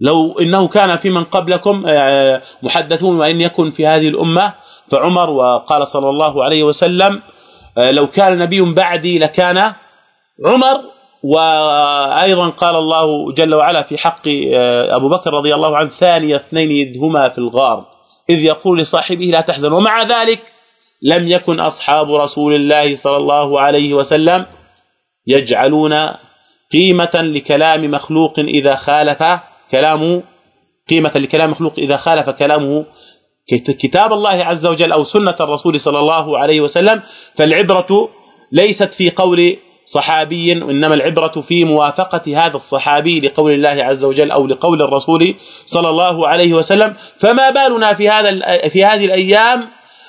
لو إنه كان في من قبلكم آه، محدثون وإن يكن في هذه الأمة. فعمر وقال صلى الله عليه وسلم آه، لو كان نبي بعدي لكان عمر وأيضا قال الله جل وعلا في حق آه، أبو بكر رضي الله عنه ثاني اثنين إذ هما في الغار إذ يقول لصاحبه لا تحزن ومع ذلك لم يكن أصحاب رسول الله صلى الله عليه وسلم يجعلون قيمة لكلام مخلوق إذا خالف كلام قيمة لكلام مخلوق إذا خالف كلامه كتاب الله عز وجل أو سنة الرسول صلى الله عليه وسلم. فالعبرة ليست في قول صحابي انما العبرة في موافقة هذا الصحابي لقول الله عز وجل أو لقول الرسول صلى الله عليه وسلم. فما بالنا في هذا في هذه الأيام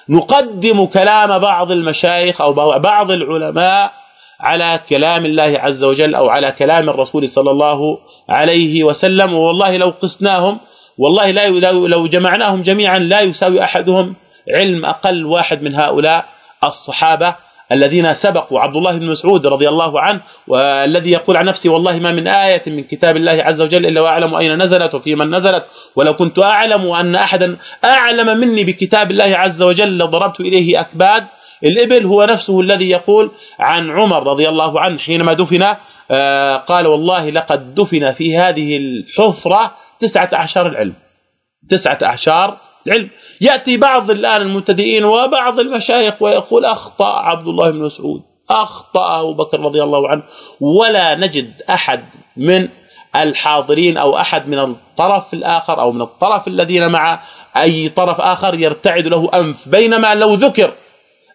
نقدم كلام بعض المشايخ أو بعض العلماء على كلام الله عز وجل أو على كلام الرسول صلى الله عليه وسلم. والله لو قسناهم والله لا لو جمعناهم جميعا لا يساوي أحدهم علم أقل واحد من هؤلاء الصحابة. الذين سبقوا عبد الله بن مسعود رضي الله عنه والذي يقول عن نفسه والله ما من آية من كتاب الله عز وجل إلا وأعلم أين نزلت وفي من نزلت. ولو كنت أعلم أن أحدا أعلم مني بكتاب الله عز وجل لضربت إليه أكباد. الإبل هو نفسه الذي يقول عن عمر رضي الله عنه حينما دفن آه، قال والله لقد دفن في هذه تسعة أعشار العلم. تسعة أعشار العلم. يأتي بعض الآن المبتدئين وبعض المشايخ ويقول أخطأ عبد الله بن مسعود أخطأ أبو بكر رضي الله عنه. ولا نجد أحد من الحاضرين أو أحد من الطرف الآخر أو من الطرف الذين مع أي طرف آخر يرتعد له أنف. بينما لو ذكر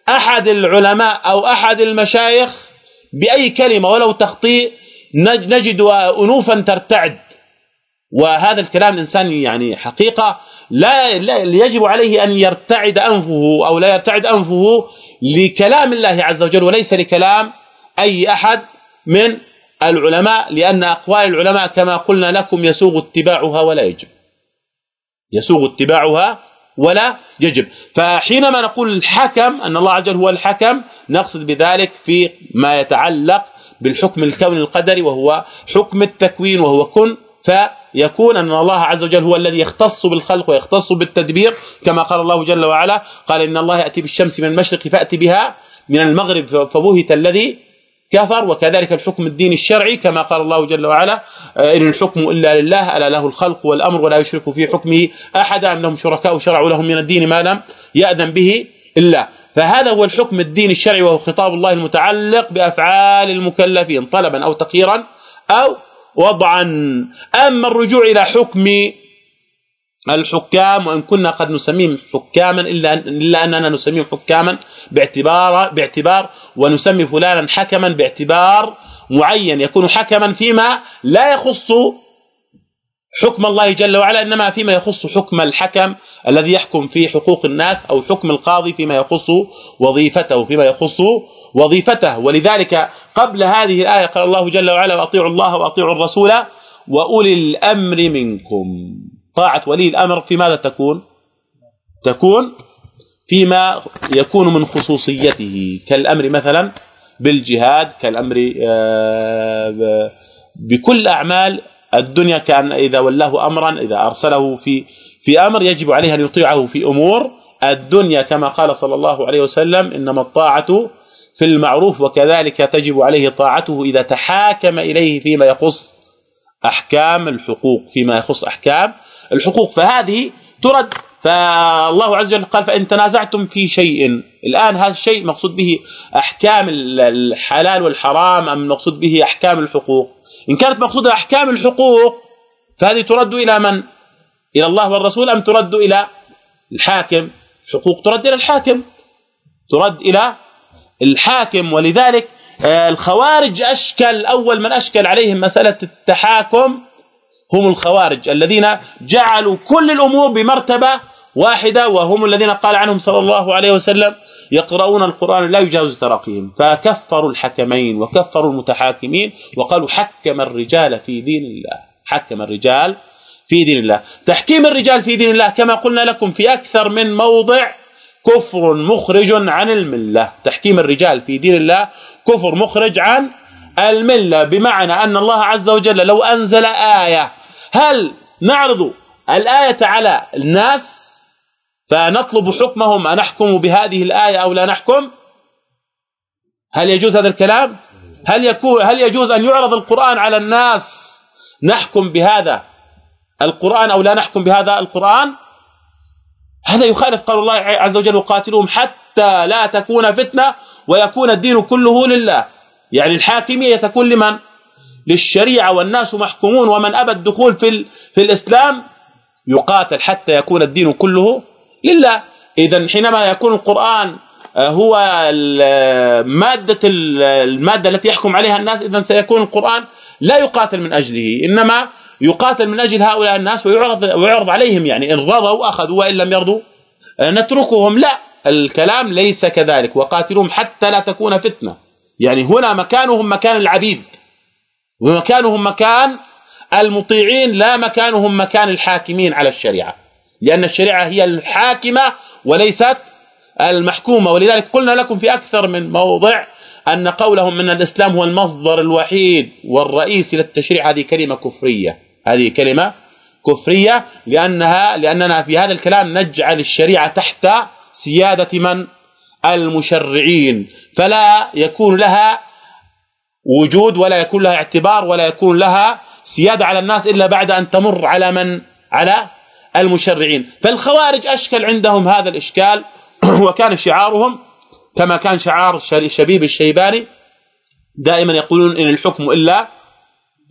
أحد العلماء أو أحد المشايخ بأي كلمة ولو تخطيء نجد انوفا ترتعد. وهذا الكلام الانسان يعني حقيقة لا, لا يجب عليه أن يرتعد أنفه أو لا يرتعد أنفه لكلام الله عز وجل وليس لكلام أي أحد من العلماء لأن أقوال العلماء كما قلنا لكم يسوغ اتباعها ولا يجب. يسوغ اتباعها ولا يجب. فحينما نقول الحكم أن الله عز وجل هو الحكم نقصد بذلك في ما يتعلق بالحكم الكوني القدري وهو حكم التكوين وهو كن فيكون أن الله عز وجل هو الذي يختص بالخلق ويختص بالتدبير كما قال الله جل وعلا قال إن الله يأتي بالشمس من المشرق فأتي بها من المغرب فبهت الذي كفر وكذلك الحكم الديني الشرعي كما قال الله جل وعلا إن الحكم إلا لله ألا له الخلق والأمر ولا يشرك في حكمه أحدا أم لهم شركاء شرعوا لهم من الدين ما لم يأذن به إلا. فهذا هو الحكم الديني الشرعي وهو خطاب الله المتعلق بأفعال المكلفين طلبا أو تقييرا أو وضعا. أما الرجوع إلى حكم الحكام وإن كنا قد نسميهم حكاما إلا إلا أننا نسميهم حكاما باعتبار باعتبار ونسمي فلانا حكما باعتبار معين يكون حكما فيما لا يخص حكم الله جل وعلا إنما فيما يخص حكم الحكم الذي يحكم في حقوق الناس أو حكم القاضي فيما يخص وظيفته فيما يخص وظيفته. ولذلك قبل هذه الآية قال الله جل وعلا وأطيعوا الله وأطيعوا الرسول وأولي الأمر منكم. طاعة ولي الأمر في ماذا تكون؟ تكون فيما يكون من خصوصيته كالأمر مثلا بالجهاد كالأمر آه، بكل أعمال الدنيا كأن إذا ولاه امرا إذا أرسله في في أمر يجب عليه أن يطيعه في أمور الدنيا كما قال صلى الله عليه وسلم إنما الطاعة في المعروف وكذلك تجب عليه طاعته إذا تحاكم إليه فيما يخص أحكام الحقوق فيما يخص أحكام الحقوق. فهذه ترد. فالله عز وجل قال فإن تنازعتم في شيء. الآن هذا الشيء مقصود به أحكام الحلال والحرام أم مقصود به أحكام الحقوق؟ إن كانت مقصودة أحكام الحقوق فهذه ترد إلى من؟ إلى الله والرسول أم ترد إلى الحاكم؟ حقوق ترد إلى الحاكم. ترد إلى الحاكم ولذلك آه، الخوارج أشكل أول من أشكل عليهم مسألة التحاكم هم الخوارج الذين جعلوا كل الأمور بمرتبة واحدة وهم الذين قال عنهم صلى الله عليه وسلم يقرؤون القرآن لا يجاوز تراقيهم. فكفروا الحكمين وكفروا المتحاكمين وقالوا حكم الرجال في دين الله حكم الرجال في دين الله. تحكيم الرجال في دين الله كما قلنا لكم في أكثر من موضع كفر مخرج عن الملة. تحكيم الرجال في دين الله كفر مخرج عن الملة. بمعنى أن الله عز وجل لو أنزل آية هل نعرض الآية على الناس فنطلب حكمهم أنحكم بهذه الآية أو لا نحكم؟ هل يجوز هذا الكلام؟ هل يكون هل يجوز أن يعرض القرآن على الناس نحكم بهذا القرآن أو لا نحكم بهذا القرآن؟ هذا يخالف قول الله عز وجل وقاتلوهم حتى لا تكون فتنة ويكون الدين كله لله. يعني الحاكمية تكون لمن؟ للشريعة والناس محكومون ومن أبى الدخول في في الإسلام يقاتل حتى يكون الدين كله لله. اذا حينما يكون القرآن آه، هو ماده المادة التي يحكم عليها الناس اذا سيكون القرآن لا يقاتل من أجله. إنما يقاتل من أجل هؤلاء الناس ويعرض ويعرض عليهم يعني. إن رضوا اخذوا وإن لم يرضوا آه، نتركهم. لا الكلام ليس كذلك. وقاتلهم حتى لا تكون فتنة. يعني هنا مكانهم مكان العبيد. ومكانهم مكان المطيعين لا مكانهم مكان الحاكمين على الشريعة. لأن الشريعة هي الحاكمة وليست المحكومة. ولذلك قلنا لكم في أكثر من موضع أن قولهم أن الإسلام هو المصدر الوحيد والرئيسي للتشريع هذه كلمة كفرية. هذه كلمة كفرية لانها لأننا في هذا الكلام نجعل الشريعة تحت سيادة من؟ المشرعين. فلا يكون لها وجود ولا يكون لها اعتبار ولا يكون لها سيادة على الناس إلا بعد أن تمر على من؟ على المشرعين. فالخوارج أشكل عندهم هذا الإشكال. <clears throat> وكان شعارهم كما كان شعار شبيب الشيباني دائما يقولون إن الحكم إلا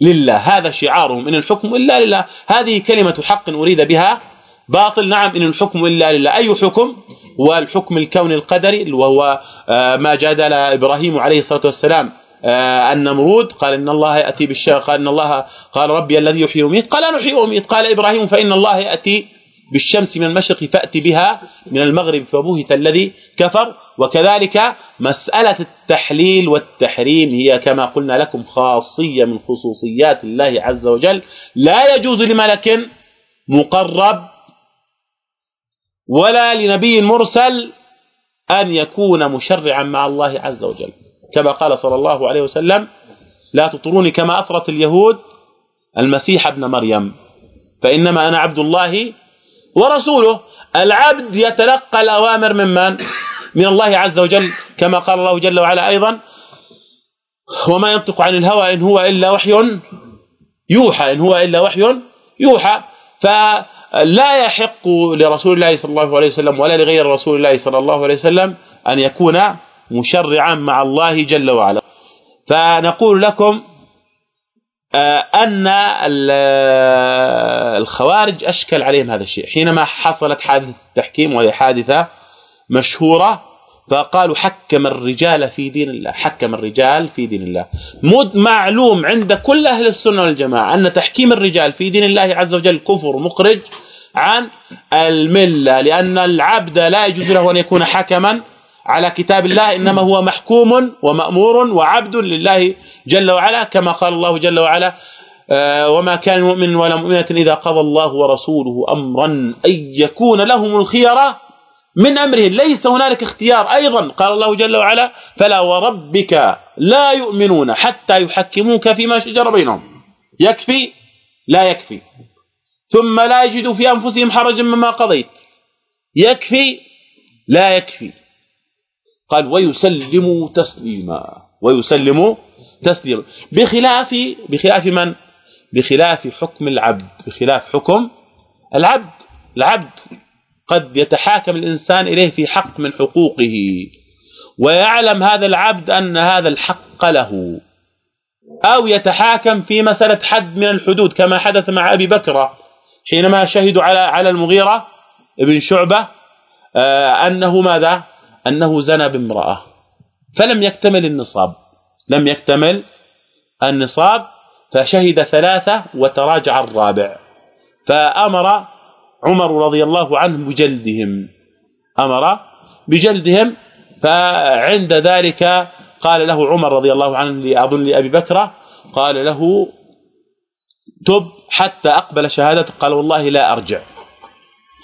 لله. هذا شعارهم. إن الحكم إلا لله. هذه كلمة حق أريد بها. باطل. نعم. إن الحكم إلا لله. أي حكم؟ هو الحكم الكوني القدري وهو آه، ما جادل إبراهيم عليه الصلاة والسلام آه، النمرود. قال إن الله يأتي بالشر قال إن الله قال ربي الذي يحيي ويميت. قال أنا أحيي وأميت. قال إبراهيم فإن الله يأتي بالشمس من المشرق فاتي بها من المغرب فبهت الذي كفر. وكذلك مسألة التحليل والتحريم هي كما قلنا لكم خاصية من خصوصيات الله عز وجل. لا يجوز لملك مقرب ولا لنبي مرسل أن يكون مشرعا مع الله عز وجل. كما قال صلى الله عليه وسلم لا تطروني كما أطرت اليهود المسيح ابن مريم فإنما أنا عبد الله ورسوله العبد يتلقى الأوامر من من؟ الله عز وجل كما قال الله جل وعلا أيضا وما ينطق عن الهوى إن هو إلا وحي يوحى إن هو إلا وحي يوحى. فلا يحق لرسول الله صلى الله عليه وسلم ولا لغير رسول الله صلى الله عليه وسلم أن يكون مشرعا مع الله جل وعلا. فنقول لكم أن الخوارج أشكل عليهم هذا الشيء. حينما حصلت حادثة التحكيم وهي حادثة مشهورة فقالوا حكم الرجال في دين الله حكم الرجال في دين الله. مد معلوم عند كل أهل السنة والجماعة أن تحكيم الرجال في دين الله عز وجل كفر مخرج عن الملة لأن العبد لا يجوز له أن يكون حكما على كتاب الله إنما هو محكوم ومأمور وعبد لله جل وعلا كما قال الله جل وعلا آه، وما كان مؤمن ولا مؤمنة إذا قضى الله ورسوله أمرا أن يكون لهم الخيره من أمره. ليس هنالك اختيار أيضا قال الله جل وعلا فلا وربك لا يؤمنون حتى يحكموك فيما شجر بينهم. يكفي؟ لا يكفي. ثم لا يجدوا في أنفسهم حرجا مما قضيت. يكفي؟ لا يكفي. قال ويسلموا تسليما. ويسلموا تسليما. بخلاف بخلاف من؟ بخلاف حكم العبد. بخلاف حكم العبد. العبد قد يتحاكم الإنسان إليه في حق من حقوقه ويعلم هذا العبد أن هذا الحق له أو يتحاكم في مسألة حد من الحدود كما حدث مع أبي بكر حينما شهدوا على على المغيرة ابن شعبة آه، أنه ماذا؟ أنه زنى بامرأة فلم يكتمل النصاب. لم يكتمل النصاب فشهد ثلاثة وتراجع الرابع. فأمر عمر رضي الله عنه بجلدهم. أمر بجلدهم فعند ذلك قال له عمر رضي الله عنه أظن لأبي بكر قال له تب حتى أقبل شهادتك. قال والله لا أرجع.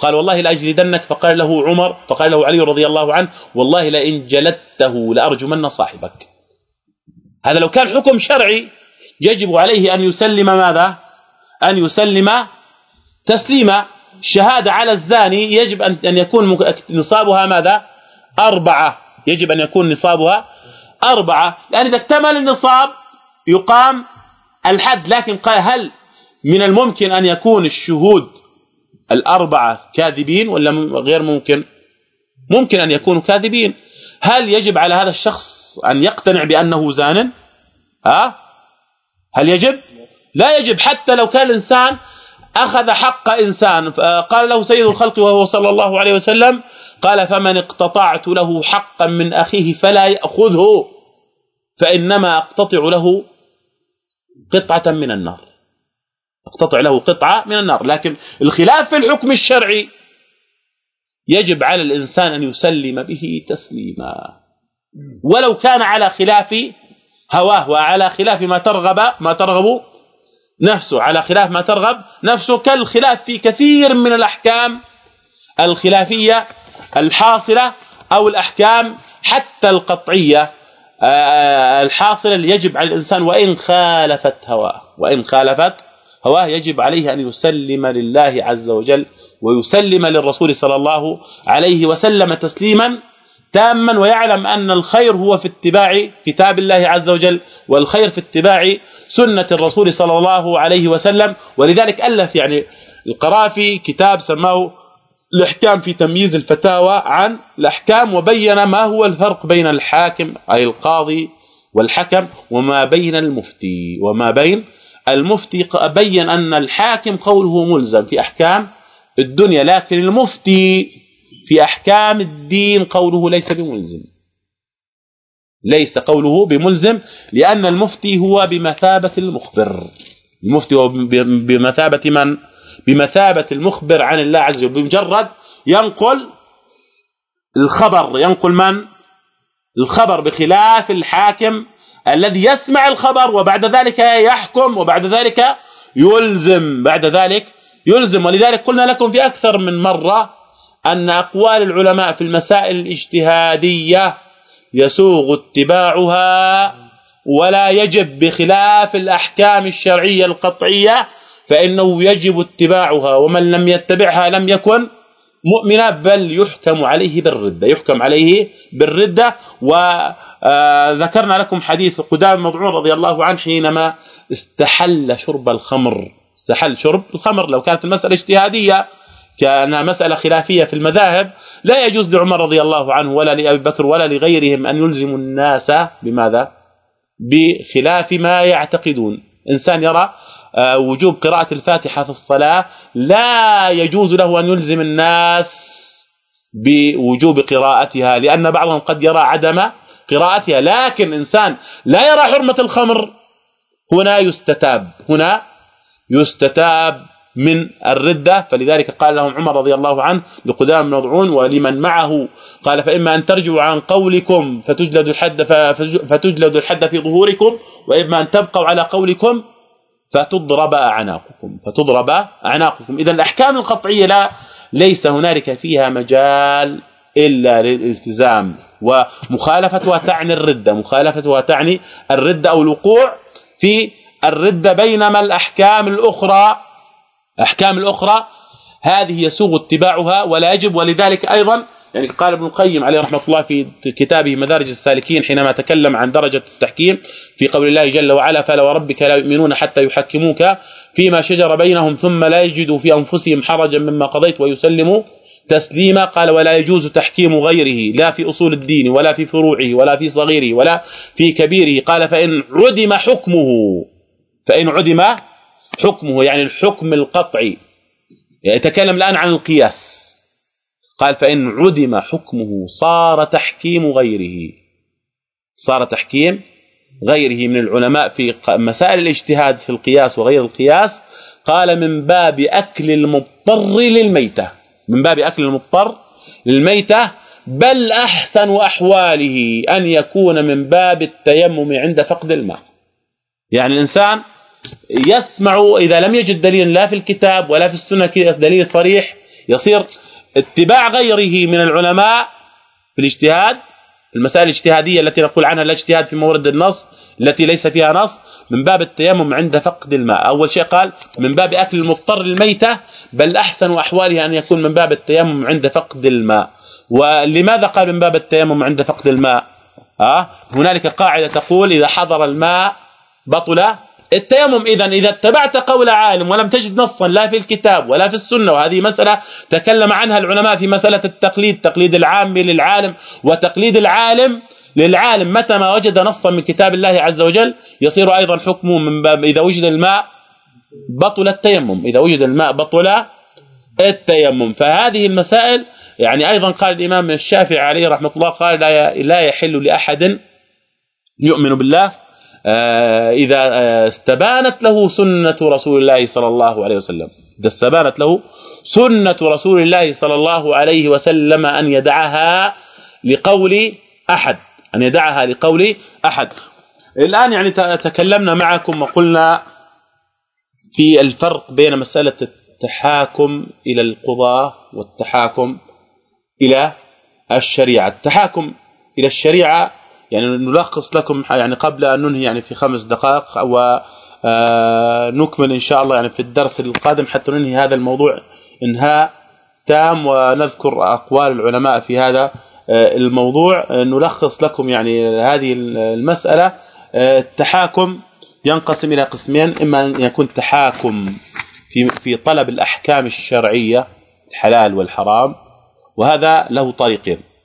قال والله لأجلدنك. فقال له عمر فقال له علي رضي الله عنه والله لئن جلدته لأرجمن صاحبك. هذا لو كان حكم شرعي يجب عليه أن يسلم ماذا؟ أن يسلم تسليما الشهاده على الزاني. يجب ان يكون نصابها ماذا؟ أربعة. يجب أن يكون نصابها أربعة. لأن إذا اكتمل النصاب يقام الحد. لكن قال هل من الممكن أن يكون الشهود الأربعة كاذبين ولا غير ممكن؟ ممكن أن يكونوا كاذبين. هل يجب على هذا الشخص أن يقتنع بأنه زان ها؟ هل يجب؟ لا يجب. حتى لو كان الإنسان أخذ حق إنسان. قال له سيد الخلق وهو صلى الله عليه وسلم قال فمن اقتطعت له حقا من أخيه فلا يأخذه فإنما أقتطع له قطعة من النار. اقتطع له قطعة من النار. لكن الخلاف في الحكم الشرعي يجب على الإنسان أن يسلم به تسليما. ولو كان على خلاف هواه وعلى خلاف ما ترغب ما ترغب نفسه على خلاف ما ترغب نفسه كالخلاف في كثير من الأحكام الخلافية الحاصلة أو الأحكام حتى القطعية آه، الحاصلة اللي يجب على الإنسان وإن خالفت هواه وإن خالفت هواه يجب عليه أن يسلم لله عز وجل ويسلم للرسول صلى الله عليه وسلم تسليما تاما ويعلم أن الخير هو في اتباع كتاب الله عز وجل والخير في اتباع سنة الرسول صلى الله عليه وسلم ولذلك ألف يعني القرافي كتاب سماه الإحكام في تمييز الفتاوى عن الأحكام وبين ما هو الفرق بين الحاكم أي القاضي والحكم وما بين المفتي وما بين المفتي بين أن الحاكم قوله ملزم في أحكام الدنيا لكن المفتي في أحكام الدين قوله ليس بملزم. ليس قوله بملزم لأن المفتي هو بمثابة المخبر. المفتي هو بمثابة من؟ بمثابة المخبر عن الله عز وجل. بمجرد ينقل الخبر. ينقل من؟ الخبر بخلاف الحاكم الذي يسمع الخبر وبعد ذلك يحكم وبعد ذلك يلزم بعد ذلك يلزم. ولذلك قلنا لكم في أكثر من مرة أن أقوال العلماء في المسائل الاجتهادية يسوغ اتباعها ولا يجب بخلاف الأحكام الشرعية القطعية فإنه يجب اتباعها ومن لم يتبعها لم يكن مؤمنا بل يحكم عليه بالردة. يحكم عليه بالردة. وذكرنا لكم حديث قدام مضعون رضي الله عنه حينما استحل شرب الخمر. استحل شرب الخمر. لو كانت المسألة اجتهادية كانها مسألة خلافية في المذاهب لا يجوز لعمر رضي الله عنه ولا لأبي بكر ولا لغيرهم أن يلزموا الناس بماذا؟ بخلاف ما يعتقدون. إنسان يرى آه، وجوب قراءة الفاتحة في الصلاة لا يجوز له أن يلزم الناس بوجوب قراءتها لأن بعضهم قد يرى عدم قراءتها. لكن إنسان لا يرى حرمة الخمر هنا يستتاب هنا يستتاب من الردة. فلذلك قال لهم عمر رضي الله عنه لقدام مضعون ولمن معه قال فإما أن ترجعوا عن قولكم فتجلد الحد فتجلد الحد في ظهوركم وإما أن تبقوا على قولكم فتضرب أعناقكم فتضرب أعناقكم. اذا الأحكام القطعيه لا ليس هنالك فيها مجال إلا للالتزام ومخالفتها تعني الردة مخالفتها تعني الردة أو الوقوع في الردة بينما الأحكام الأخرى احكام الأخرى هذه يسوغ اتباعها ولا يجب ولذلك أيضا يعني قال ابن القيم عليه رحمة الله في كتابه مدارج السالكين حينما تكلم عن درجة التحكيم في قول الله جل وعلا فلا وربك لا يؤمنون حتى يحكموك فيما شجر بينهم ثم لا يجدوا في أنفسهم حرجا مما قضيت ويسلموا تسليما قال ولا يجوز تحكيم غيره لا في أصول الدين ولا في فروعه ولا في صغيره ولا في كبيره قال فإن عدم حكمه فإن عدم حكمه يعني الحكم القطعي يتكلم الآن عن القياس قال فإن عدم حكمه صار تحكيم غيره. صار تحكيم غيره من العلماء في مسائل الاجتهاد في القياس وغير القياس. قال من باب أكل المضطر للميتة. من باب أكل المضطر للميتة. بل أحسن أحواله أن يكون من باب التيمم عند فقد الماء. يعني الإنسان يسمع إذا لم يجد دليلا لا في الكتاب ولا في السنة دليل صريح يصير اتباع غيره من العلماء في الاجتهاد المسائل الاجتهادية التي نقول عنها الاجتهاد في مورد النص التي ليس فيها نص من باب التيمم عند فقد الماء. أول شيء قال من باب أكل المضطر الميته بل أحسن احواله أن يكون من باب التيمم عند فقد الماء. ولماذا قال من باب التيمم عند فقد الماء؟ ها هنالك قاعدة تقول إذا حضر الماء بطل التيمم اذا إذا اتبعت قول عالم ولم تجد نصا لا في الكتاب ولا في السنة وهذه مسألة تكلم عنها العلماء في مسألة التقليد تقليد العام للعالم وتقليد العالم للعالم متى ما وجد نصا من كتاب الله عز وجل يصير أيضا حكمه من باب إذا وجد الماء بطل التيمم إذا وجد الماء بطل التيمم. فهذه المسائل يعني أيضا قال الإمام الشافعي عليه رحمة الله قال لا يحل لأحد يؤمن بالله إذا آه، استبانت له سنة رسول الله صلى الله عليه وسلم. إذا استبانت له سنة رسول الله صلى الله عليه وسلم أن يدعها لقول أحد. أن يدعها لقول أحد. الآن يعني تكلمنا معكم وقلنا في الفرق بين مسألة التحاكم إلى القضاة والتحاكم إلى الشريعة. التحاكم إلى الشريعة يعني نلخص لكم يعني قبل أن ننهي يعني في خمس دقائق و آه، نكمل إن شاء الله يعني في الدرس القادم حتى ننهي هذا الموضوع إنهاء تام ونذكر أقوال العلماء في هذا آه، الموضوع. نلخص لكم يعني هذه المسألة. آه، التحاكم ينقسم إلى قسمين إما أن يكون تحاكم في في طلب الأحكام الشرعية الحلال والحرام وهذا له طريقين.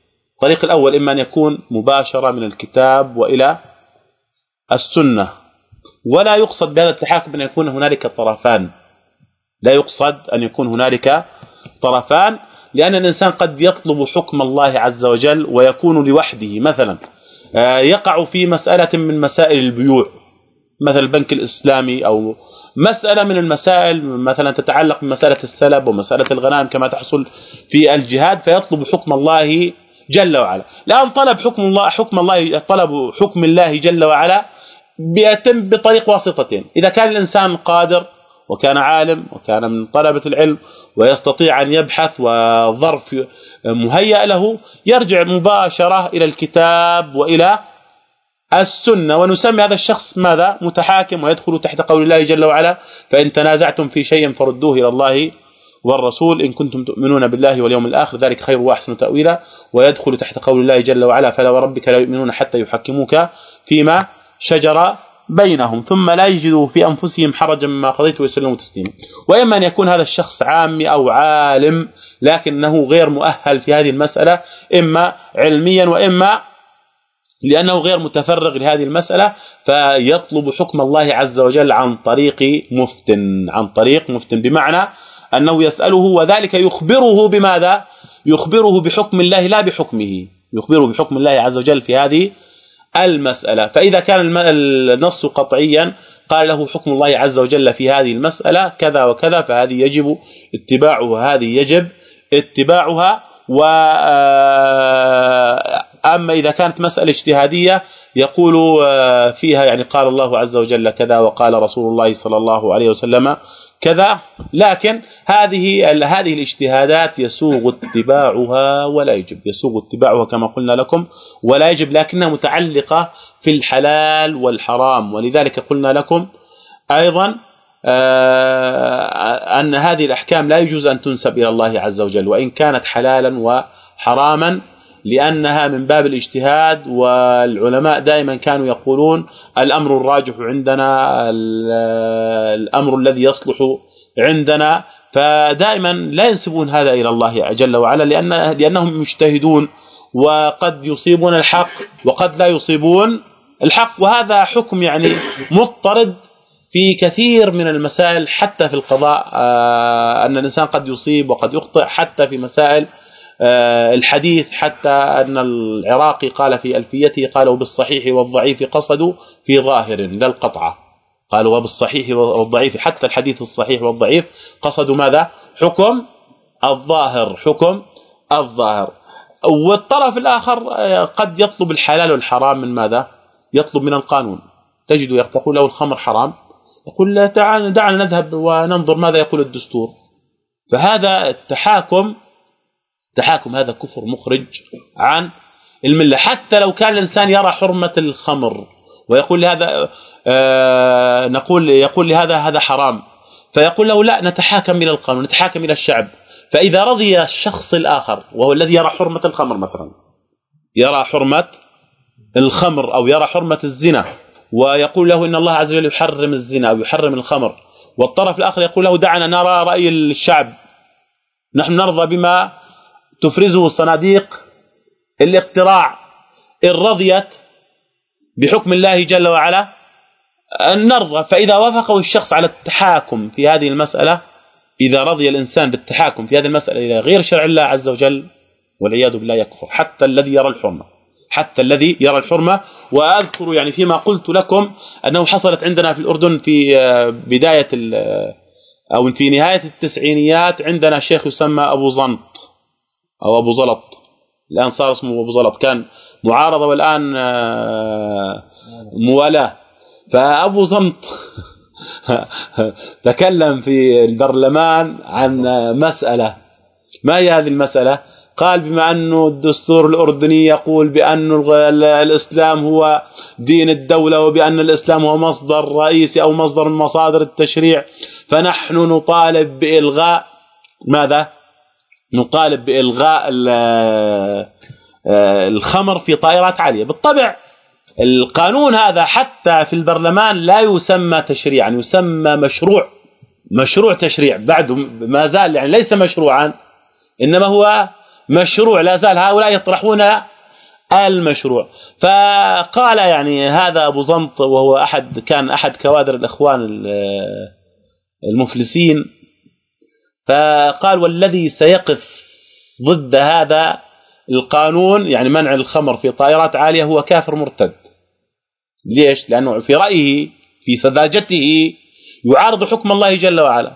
الطريق الأول إما أن يكون مباشرة من الكتاب وإلى السنة. ولا يقصد بهذا التحاكم أن يكون هنالك طرفان. لا يقصد أن يكون هنالك طرفان لأن الإنسان قد يطلب حكم الله عز وجل ويكون لوحده. مثلا آه، يقع في مسألة من مسائل البيوع. مثل البنك الإسلامي أو مسألة من المسائل مثلا تتعلق بمسألة السلب ومسألة الغنائم كما تحصل في الجهاد فيطلب حكم الله جل وعلا. الان طلب حكم الله حكم الله طلب حكم الله جل وعلا بيتم بطريق واسطتين إذا كان الإنسان قادر وكان عالم وكان من طلبة العلم ويستطيع أن يبحث وظرف مهيأ له يرجع مباشرة إلى الكتاب وإلى السنة. ونسمي هذا الشخص ماذا؟ متحاكم ويدخل تحت قول الله جل وعلا فإن تنازعتم في شيء فردوه إلى الله والرسول إن كنتم تؤمنون بالله واليوم الآخر ذلك خير وأحسن تأويلا ويدخل تحت قول الله جل وعلا فلا وربك لا يؤمنون حتى يحكموك فيما شجر بينهم ثم لا يجدوا في أنفسهم حرجا مما قضيت ويسلموا تسليما. وإما أن يكون هذا الشخص عامي أو عالم لكنه غير مؤهل في هذه المسألة إما علميا وإما لأنه غير متفرغ لهذه المسألة فيطلب حكم الله عز وجل عن طريق مفتن عن طريق مفتن. بمعنى أنه يسأله وذلك يخبره بماذا؟ يخبره بحكم الله لا بحكمه. يخبره بحكم الله عز وجل في هذه المسألة. فإذا كان النص قطعيا قال له حكم الله عز وجل في هذه المسألة كذا وكذا فهذه يجب اتباعها هذه يجب اتباعها. و آه، أما إذا كانت مسألة اجتهادية يقول آه، فيها يعني قال الله عز وجل كذا وقال رسول الله صلى الله عليه وسلم كذا لكن هذه هذه الاجتهادات يسوغ اتباعها ولا يجب. يسوغ اتباعها كما قلنا لكم ولا يجب لكنها متعلقة في الحلال والحرام. ولذلك قلنا لكم أيضا آه، أن هذه الأحكام لا يجوز أن تنسب إلى الله عز وجل وإن كانت حلالا وحراما لأنها من باب الاجتهاد والعلماء دائما كانوا يقولون الأمر الراجح عندنا الأمر الذي يصلح عندنا. فدائما لا ينسبون هذا إلى الله جل وعلا لأن لأنهم مجتهدون وقد يصيبون الحق وقد لا يصيبون الحق. وهذا حكم يعني مضطرد في كثير من المسائل حتى في القضاء آه، أن الإنسان قد يصيب وقد يخطئ حتى في مسائل الحديث حتى أن العراقي قال في ألفيته قالوا بالصحيح والضعيف قصدوا في ظاهر لا القطعه قالوا وبالصحيح والضعيف حتى الحديث الصحيح والضعيف قصدوا ماذا؟ حكم الظاهر حكم الظاهر. والطرف الآخر آه، قد يطلب الحلال والحرام من ماذا؟ يطلب من القانون. تجد يقول له الخمر حرام. يقول تعال دعنا نذهب وننظر ماذا يقول الدستور. فهذا التحاكم تحاكم هذا كفر مخرج عن الملة. حتى لو كان الإنسان يرى حرمة الخمر ويقول لهذا آه نقول يقول لهذا هذا حرام فيقول له لا نتحاكم إلى القانون نتحاكم إلى الشعب. فإذا رضي الشخص الآخر وهو الذي يرى حرمة الخمر مثلا يرى حرمة الخمر أو يرى حرمة الزنا ويقول له إن الله عز وجل يحرم الزنا أو يحرم الخمر والطرف الآخر يقول له دعنا نرى رأي الشعب نحن نرضى بما تفرزه صناديق الاقتراع إن رضيت بحكم الله جل وعلا أن نرضى. فإذا وافقه الشخص على التحاكم في هذه المسألة إذا رضي الإنسان بالتحاكم في هذه المسألة إلى غير شرع الله عز وجل والعياذ بالله يكفر. حتى الذي يرى الحرمة. حتى الذي يرى الحرمة. وأذكر يعني فيما قلت لكم أنه حصلت عندنا في الأردن في آه، بداية آه، أو في نهاية التسعينيات عندنا شيخ يسمى أبو زنط أو أبو زلط. الآن صار اسمه أبو زلط. كان معارضة والآن آه، موالاة. فأبو زنط <laughs> تكلم في البرلمان عن مسألة. ما هي هذه المسألة؟ قال بما أنه الدستور الأردني يقول بأن الإسلام هو دين الدولة وبأن الإسلام هو مصدر رئيسي أو مصدر من مصادر التشريع فنحن نطالب بإلغاء ماذا؟ نطالب بإلغاء آه، الخمر في طائرات عالية. بالطبع القانون هذا حتى في البرلمان لا يسمى تشريعا يسمى مشروع مشروع تشريع. بعد ما زال يعني ليس مشروعا إنما هو مشروع. لا زال هؤلاء يطرحون المشروع. فقال يعني هذا أبو زنط وهو أحد كان أحد كوادر الإخوان المفلسين فقال والذي سيقف ضد هذا القانون يعني منع الخمر في طائرات عالية هو كافر مرتد. ليش؟ لأنه في رأيه في سذاجته يعارض حكم الله جل وعلا.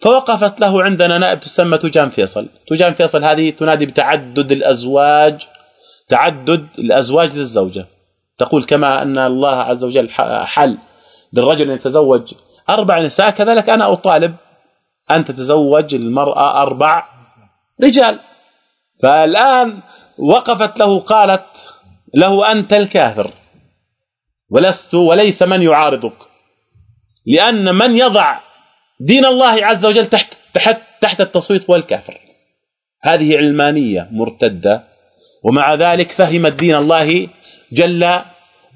فوقفت له عندنا نائب تسمى تجان فيصل. تجان فيصل هذه تنادي بتعدد الأزواج تعدد الأزواج للزوجة. تقول كما أن الله عز وجل حل للرجل أن يتزوج أربع نساء كذلك أنا أطالب أن تتزوج المرأة أربع رجال. فالآن وقفت له قالت له أنت الكافر ولست وليس من يعارضك لأن من يضع دين الله عز وجل تحت تحت تحت التصويت هو الكافر. هذه علمانية مرتدة ومع ذلك فهمت دين الله جل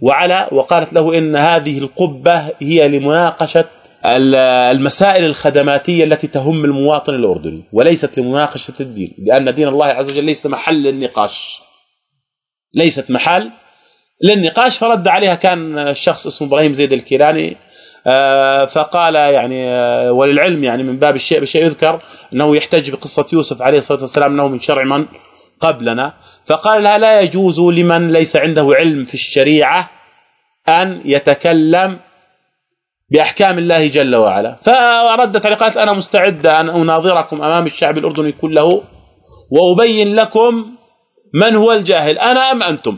وعلا وقالت له إن هذه القبة هي لمناقشة المسائل الخدماتية التي تهم المواطن الأردني وليست لمناقشة الدين لأن دين الله عز وجل ليس محل للنقاش. ليست محل للنقاش فرد عليها كان الشخص اسمه إبراهيم زيد الكيلاني آه، فقال يعني آه، وللعلم يعني من باب الشيء بشيء يذكر أنه يحتج بقصة يوسف عليه الصلاة والسلام أنه من شرع من قبلنا. فقال لها لا يجوز لمن ليس عنده علم في الشريعة أن يتكلم بأحكام الله جل وعلا. فردت عليه قالت أنا مستعده أن أناظركم أمام الشعب الأردني كله وأبين لكم من هو الجاهل أنا أم أنتم؟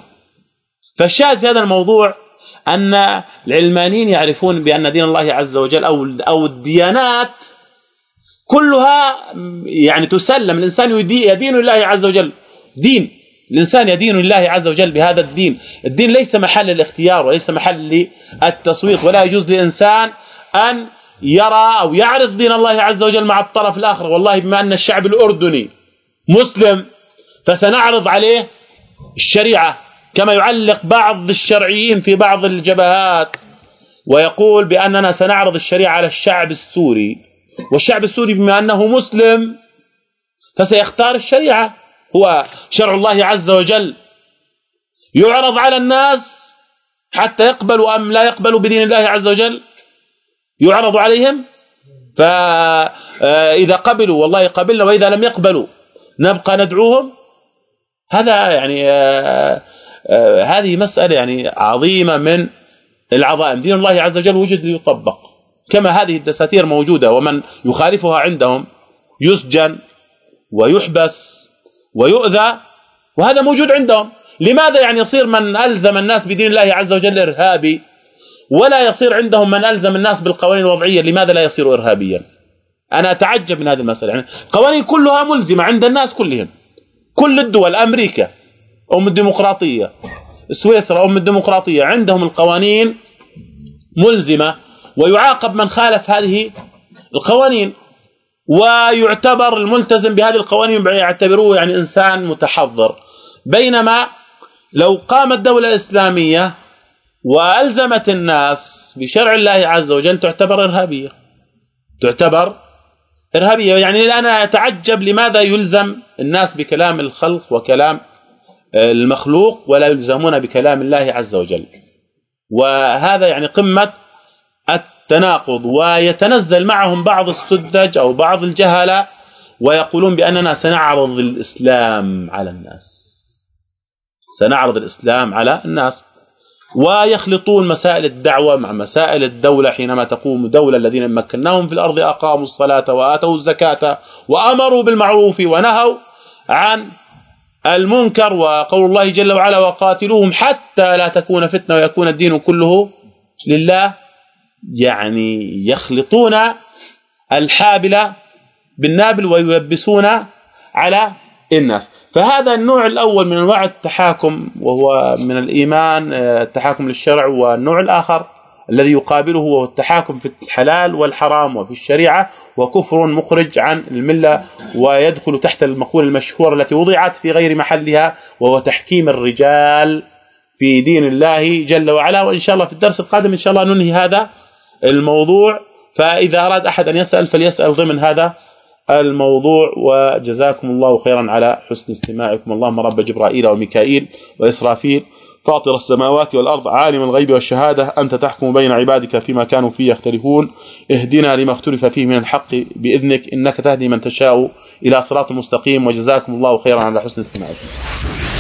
فالشاهد في هذا الموضوع أن العلمانيين يعرفون بأن دين الله عز وجل أو أو الديانات كلها يعني تسلم الإنسان يدين الله عز وجل دين. الإنسان يدين الله عز وجل بهذا الدين. الدين ليس محل الاختيار وليس محل للتصويت ولا يجوز لإنسان أن يرى أو يعرض دين الله عز وجل مع الطرف الآخر. والله بما أن الشعب الأردني مسلم فسنعرض عليه الشريعة كما يعلق بعض الشرعيين في بعض الجبهات ويقول بأننا سنعرض الشريعة على الشعب السوري. والشعب السوري بما أنه مسلم فسيختار الشريعة. هو شرع الله عز وجل يعرض على الناس حتى يقبلوا أم لا يقبلوا بدين الله عز وجل؟ يعرض عليهم؟ فإذا قبلوا والله قبلنا وإذا لم يقبلوا نبقى ندعوهم؟ هذا يعني هذه مسألة يعني عظيمة من العظائم. دين الله عز وجل وجد ليطبق. كما هذه الدساتير موجودة ومن يخالفها عندهم يسجن ويحبس ويؤذى وهذا موجود عندهم. لماذا يعني يصير من ألزم الناس بدين الله عز وجل إرهابي ولا يصير عندهم من ألزم الناس بالقوانين الوضعية؟ لماذا لا يصير ارهابيا؟ أنا أتعجب من هذه المسألة. يعني القوانين كلها ملزمة عند الناس كلهم. كل الدول أمريكا أم الديمقراطية سويسرا أم الديمقراطية عندهم القوانين ملزمة ويعاقب من خالف هذه القوانين. ويعتبر الملتزم بهذه القوانين يعتبروه يعني إنسان متحضر. بينما لو قامت دولة إسلامية وألزمت الناس بشرع الله عز وجل تعتبر إرهابية. تعتبر إرهابية. يعني أنا أتعجب لماذا يلزم الناس بكلام الخلق وكلام المخلوق ولا يلزمون بكلام الله عز وجل. وهذا يعني قمة التناقض ويتنزل معهم بعض السذج أو بعض الجهله ويقولون بأننا سنعرض الإسلام على الناس. سنعرض الإسلام على الناس. ويخلطون مسائل الدعوة مع مسائل الدولة حينما تقوم دولة الذين مكناهم في الأرض أقاموا الصلاة وآتوا الزكاة وأمروا بالمعروف ونهوا عن المنكر وقول الله جل وعلا وقاتلوهم حتى لا تكون فتنة ويكون الدين كله لله. يعني يخلطون الحابل بالنابل ويلبسون على الناس. فهذا النوع الأول من أنواع التحاكم وهو من الإيمان التحاكم للشرع والنوع الآخر الذي يقابله هو التحاكم في الحلال والحرام وفي الشريعة وكفر مخرج عن الملة ويدخل تحت المقولة المشهورة التي وضعت في غير محلها وهو تحكيم الرجال في دين الله جل وعلا. وإن شاء الله في الدرس القادم إن شاء الله ننهي هذا الموضوع فإذا أراد أحد أن يسأل فليسأل ضمن هذا الموضوع وجزاكم الله خيرا على حسن استماعكم. اللهم رب جبرائيل وميكائيل وإسرافيل فاطر السماوات والأرض عالم الغيب والشهادة أنت تحكم بين عبادك فيما كانوا فيه يختلفون. اهدنا لما اختلف فيه من الحق بإذنك إنك تهدي من تشاء إلى صراط مستقيم. وجزاكم الله خيرا على حسن استماعكم.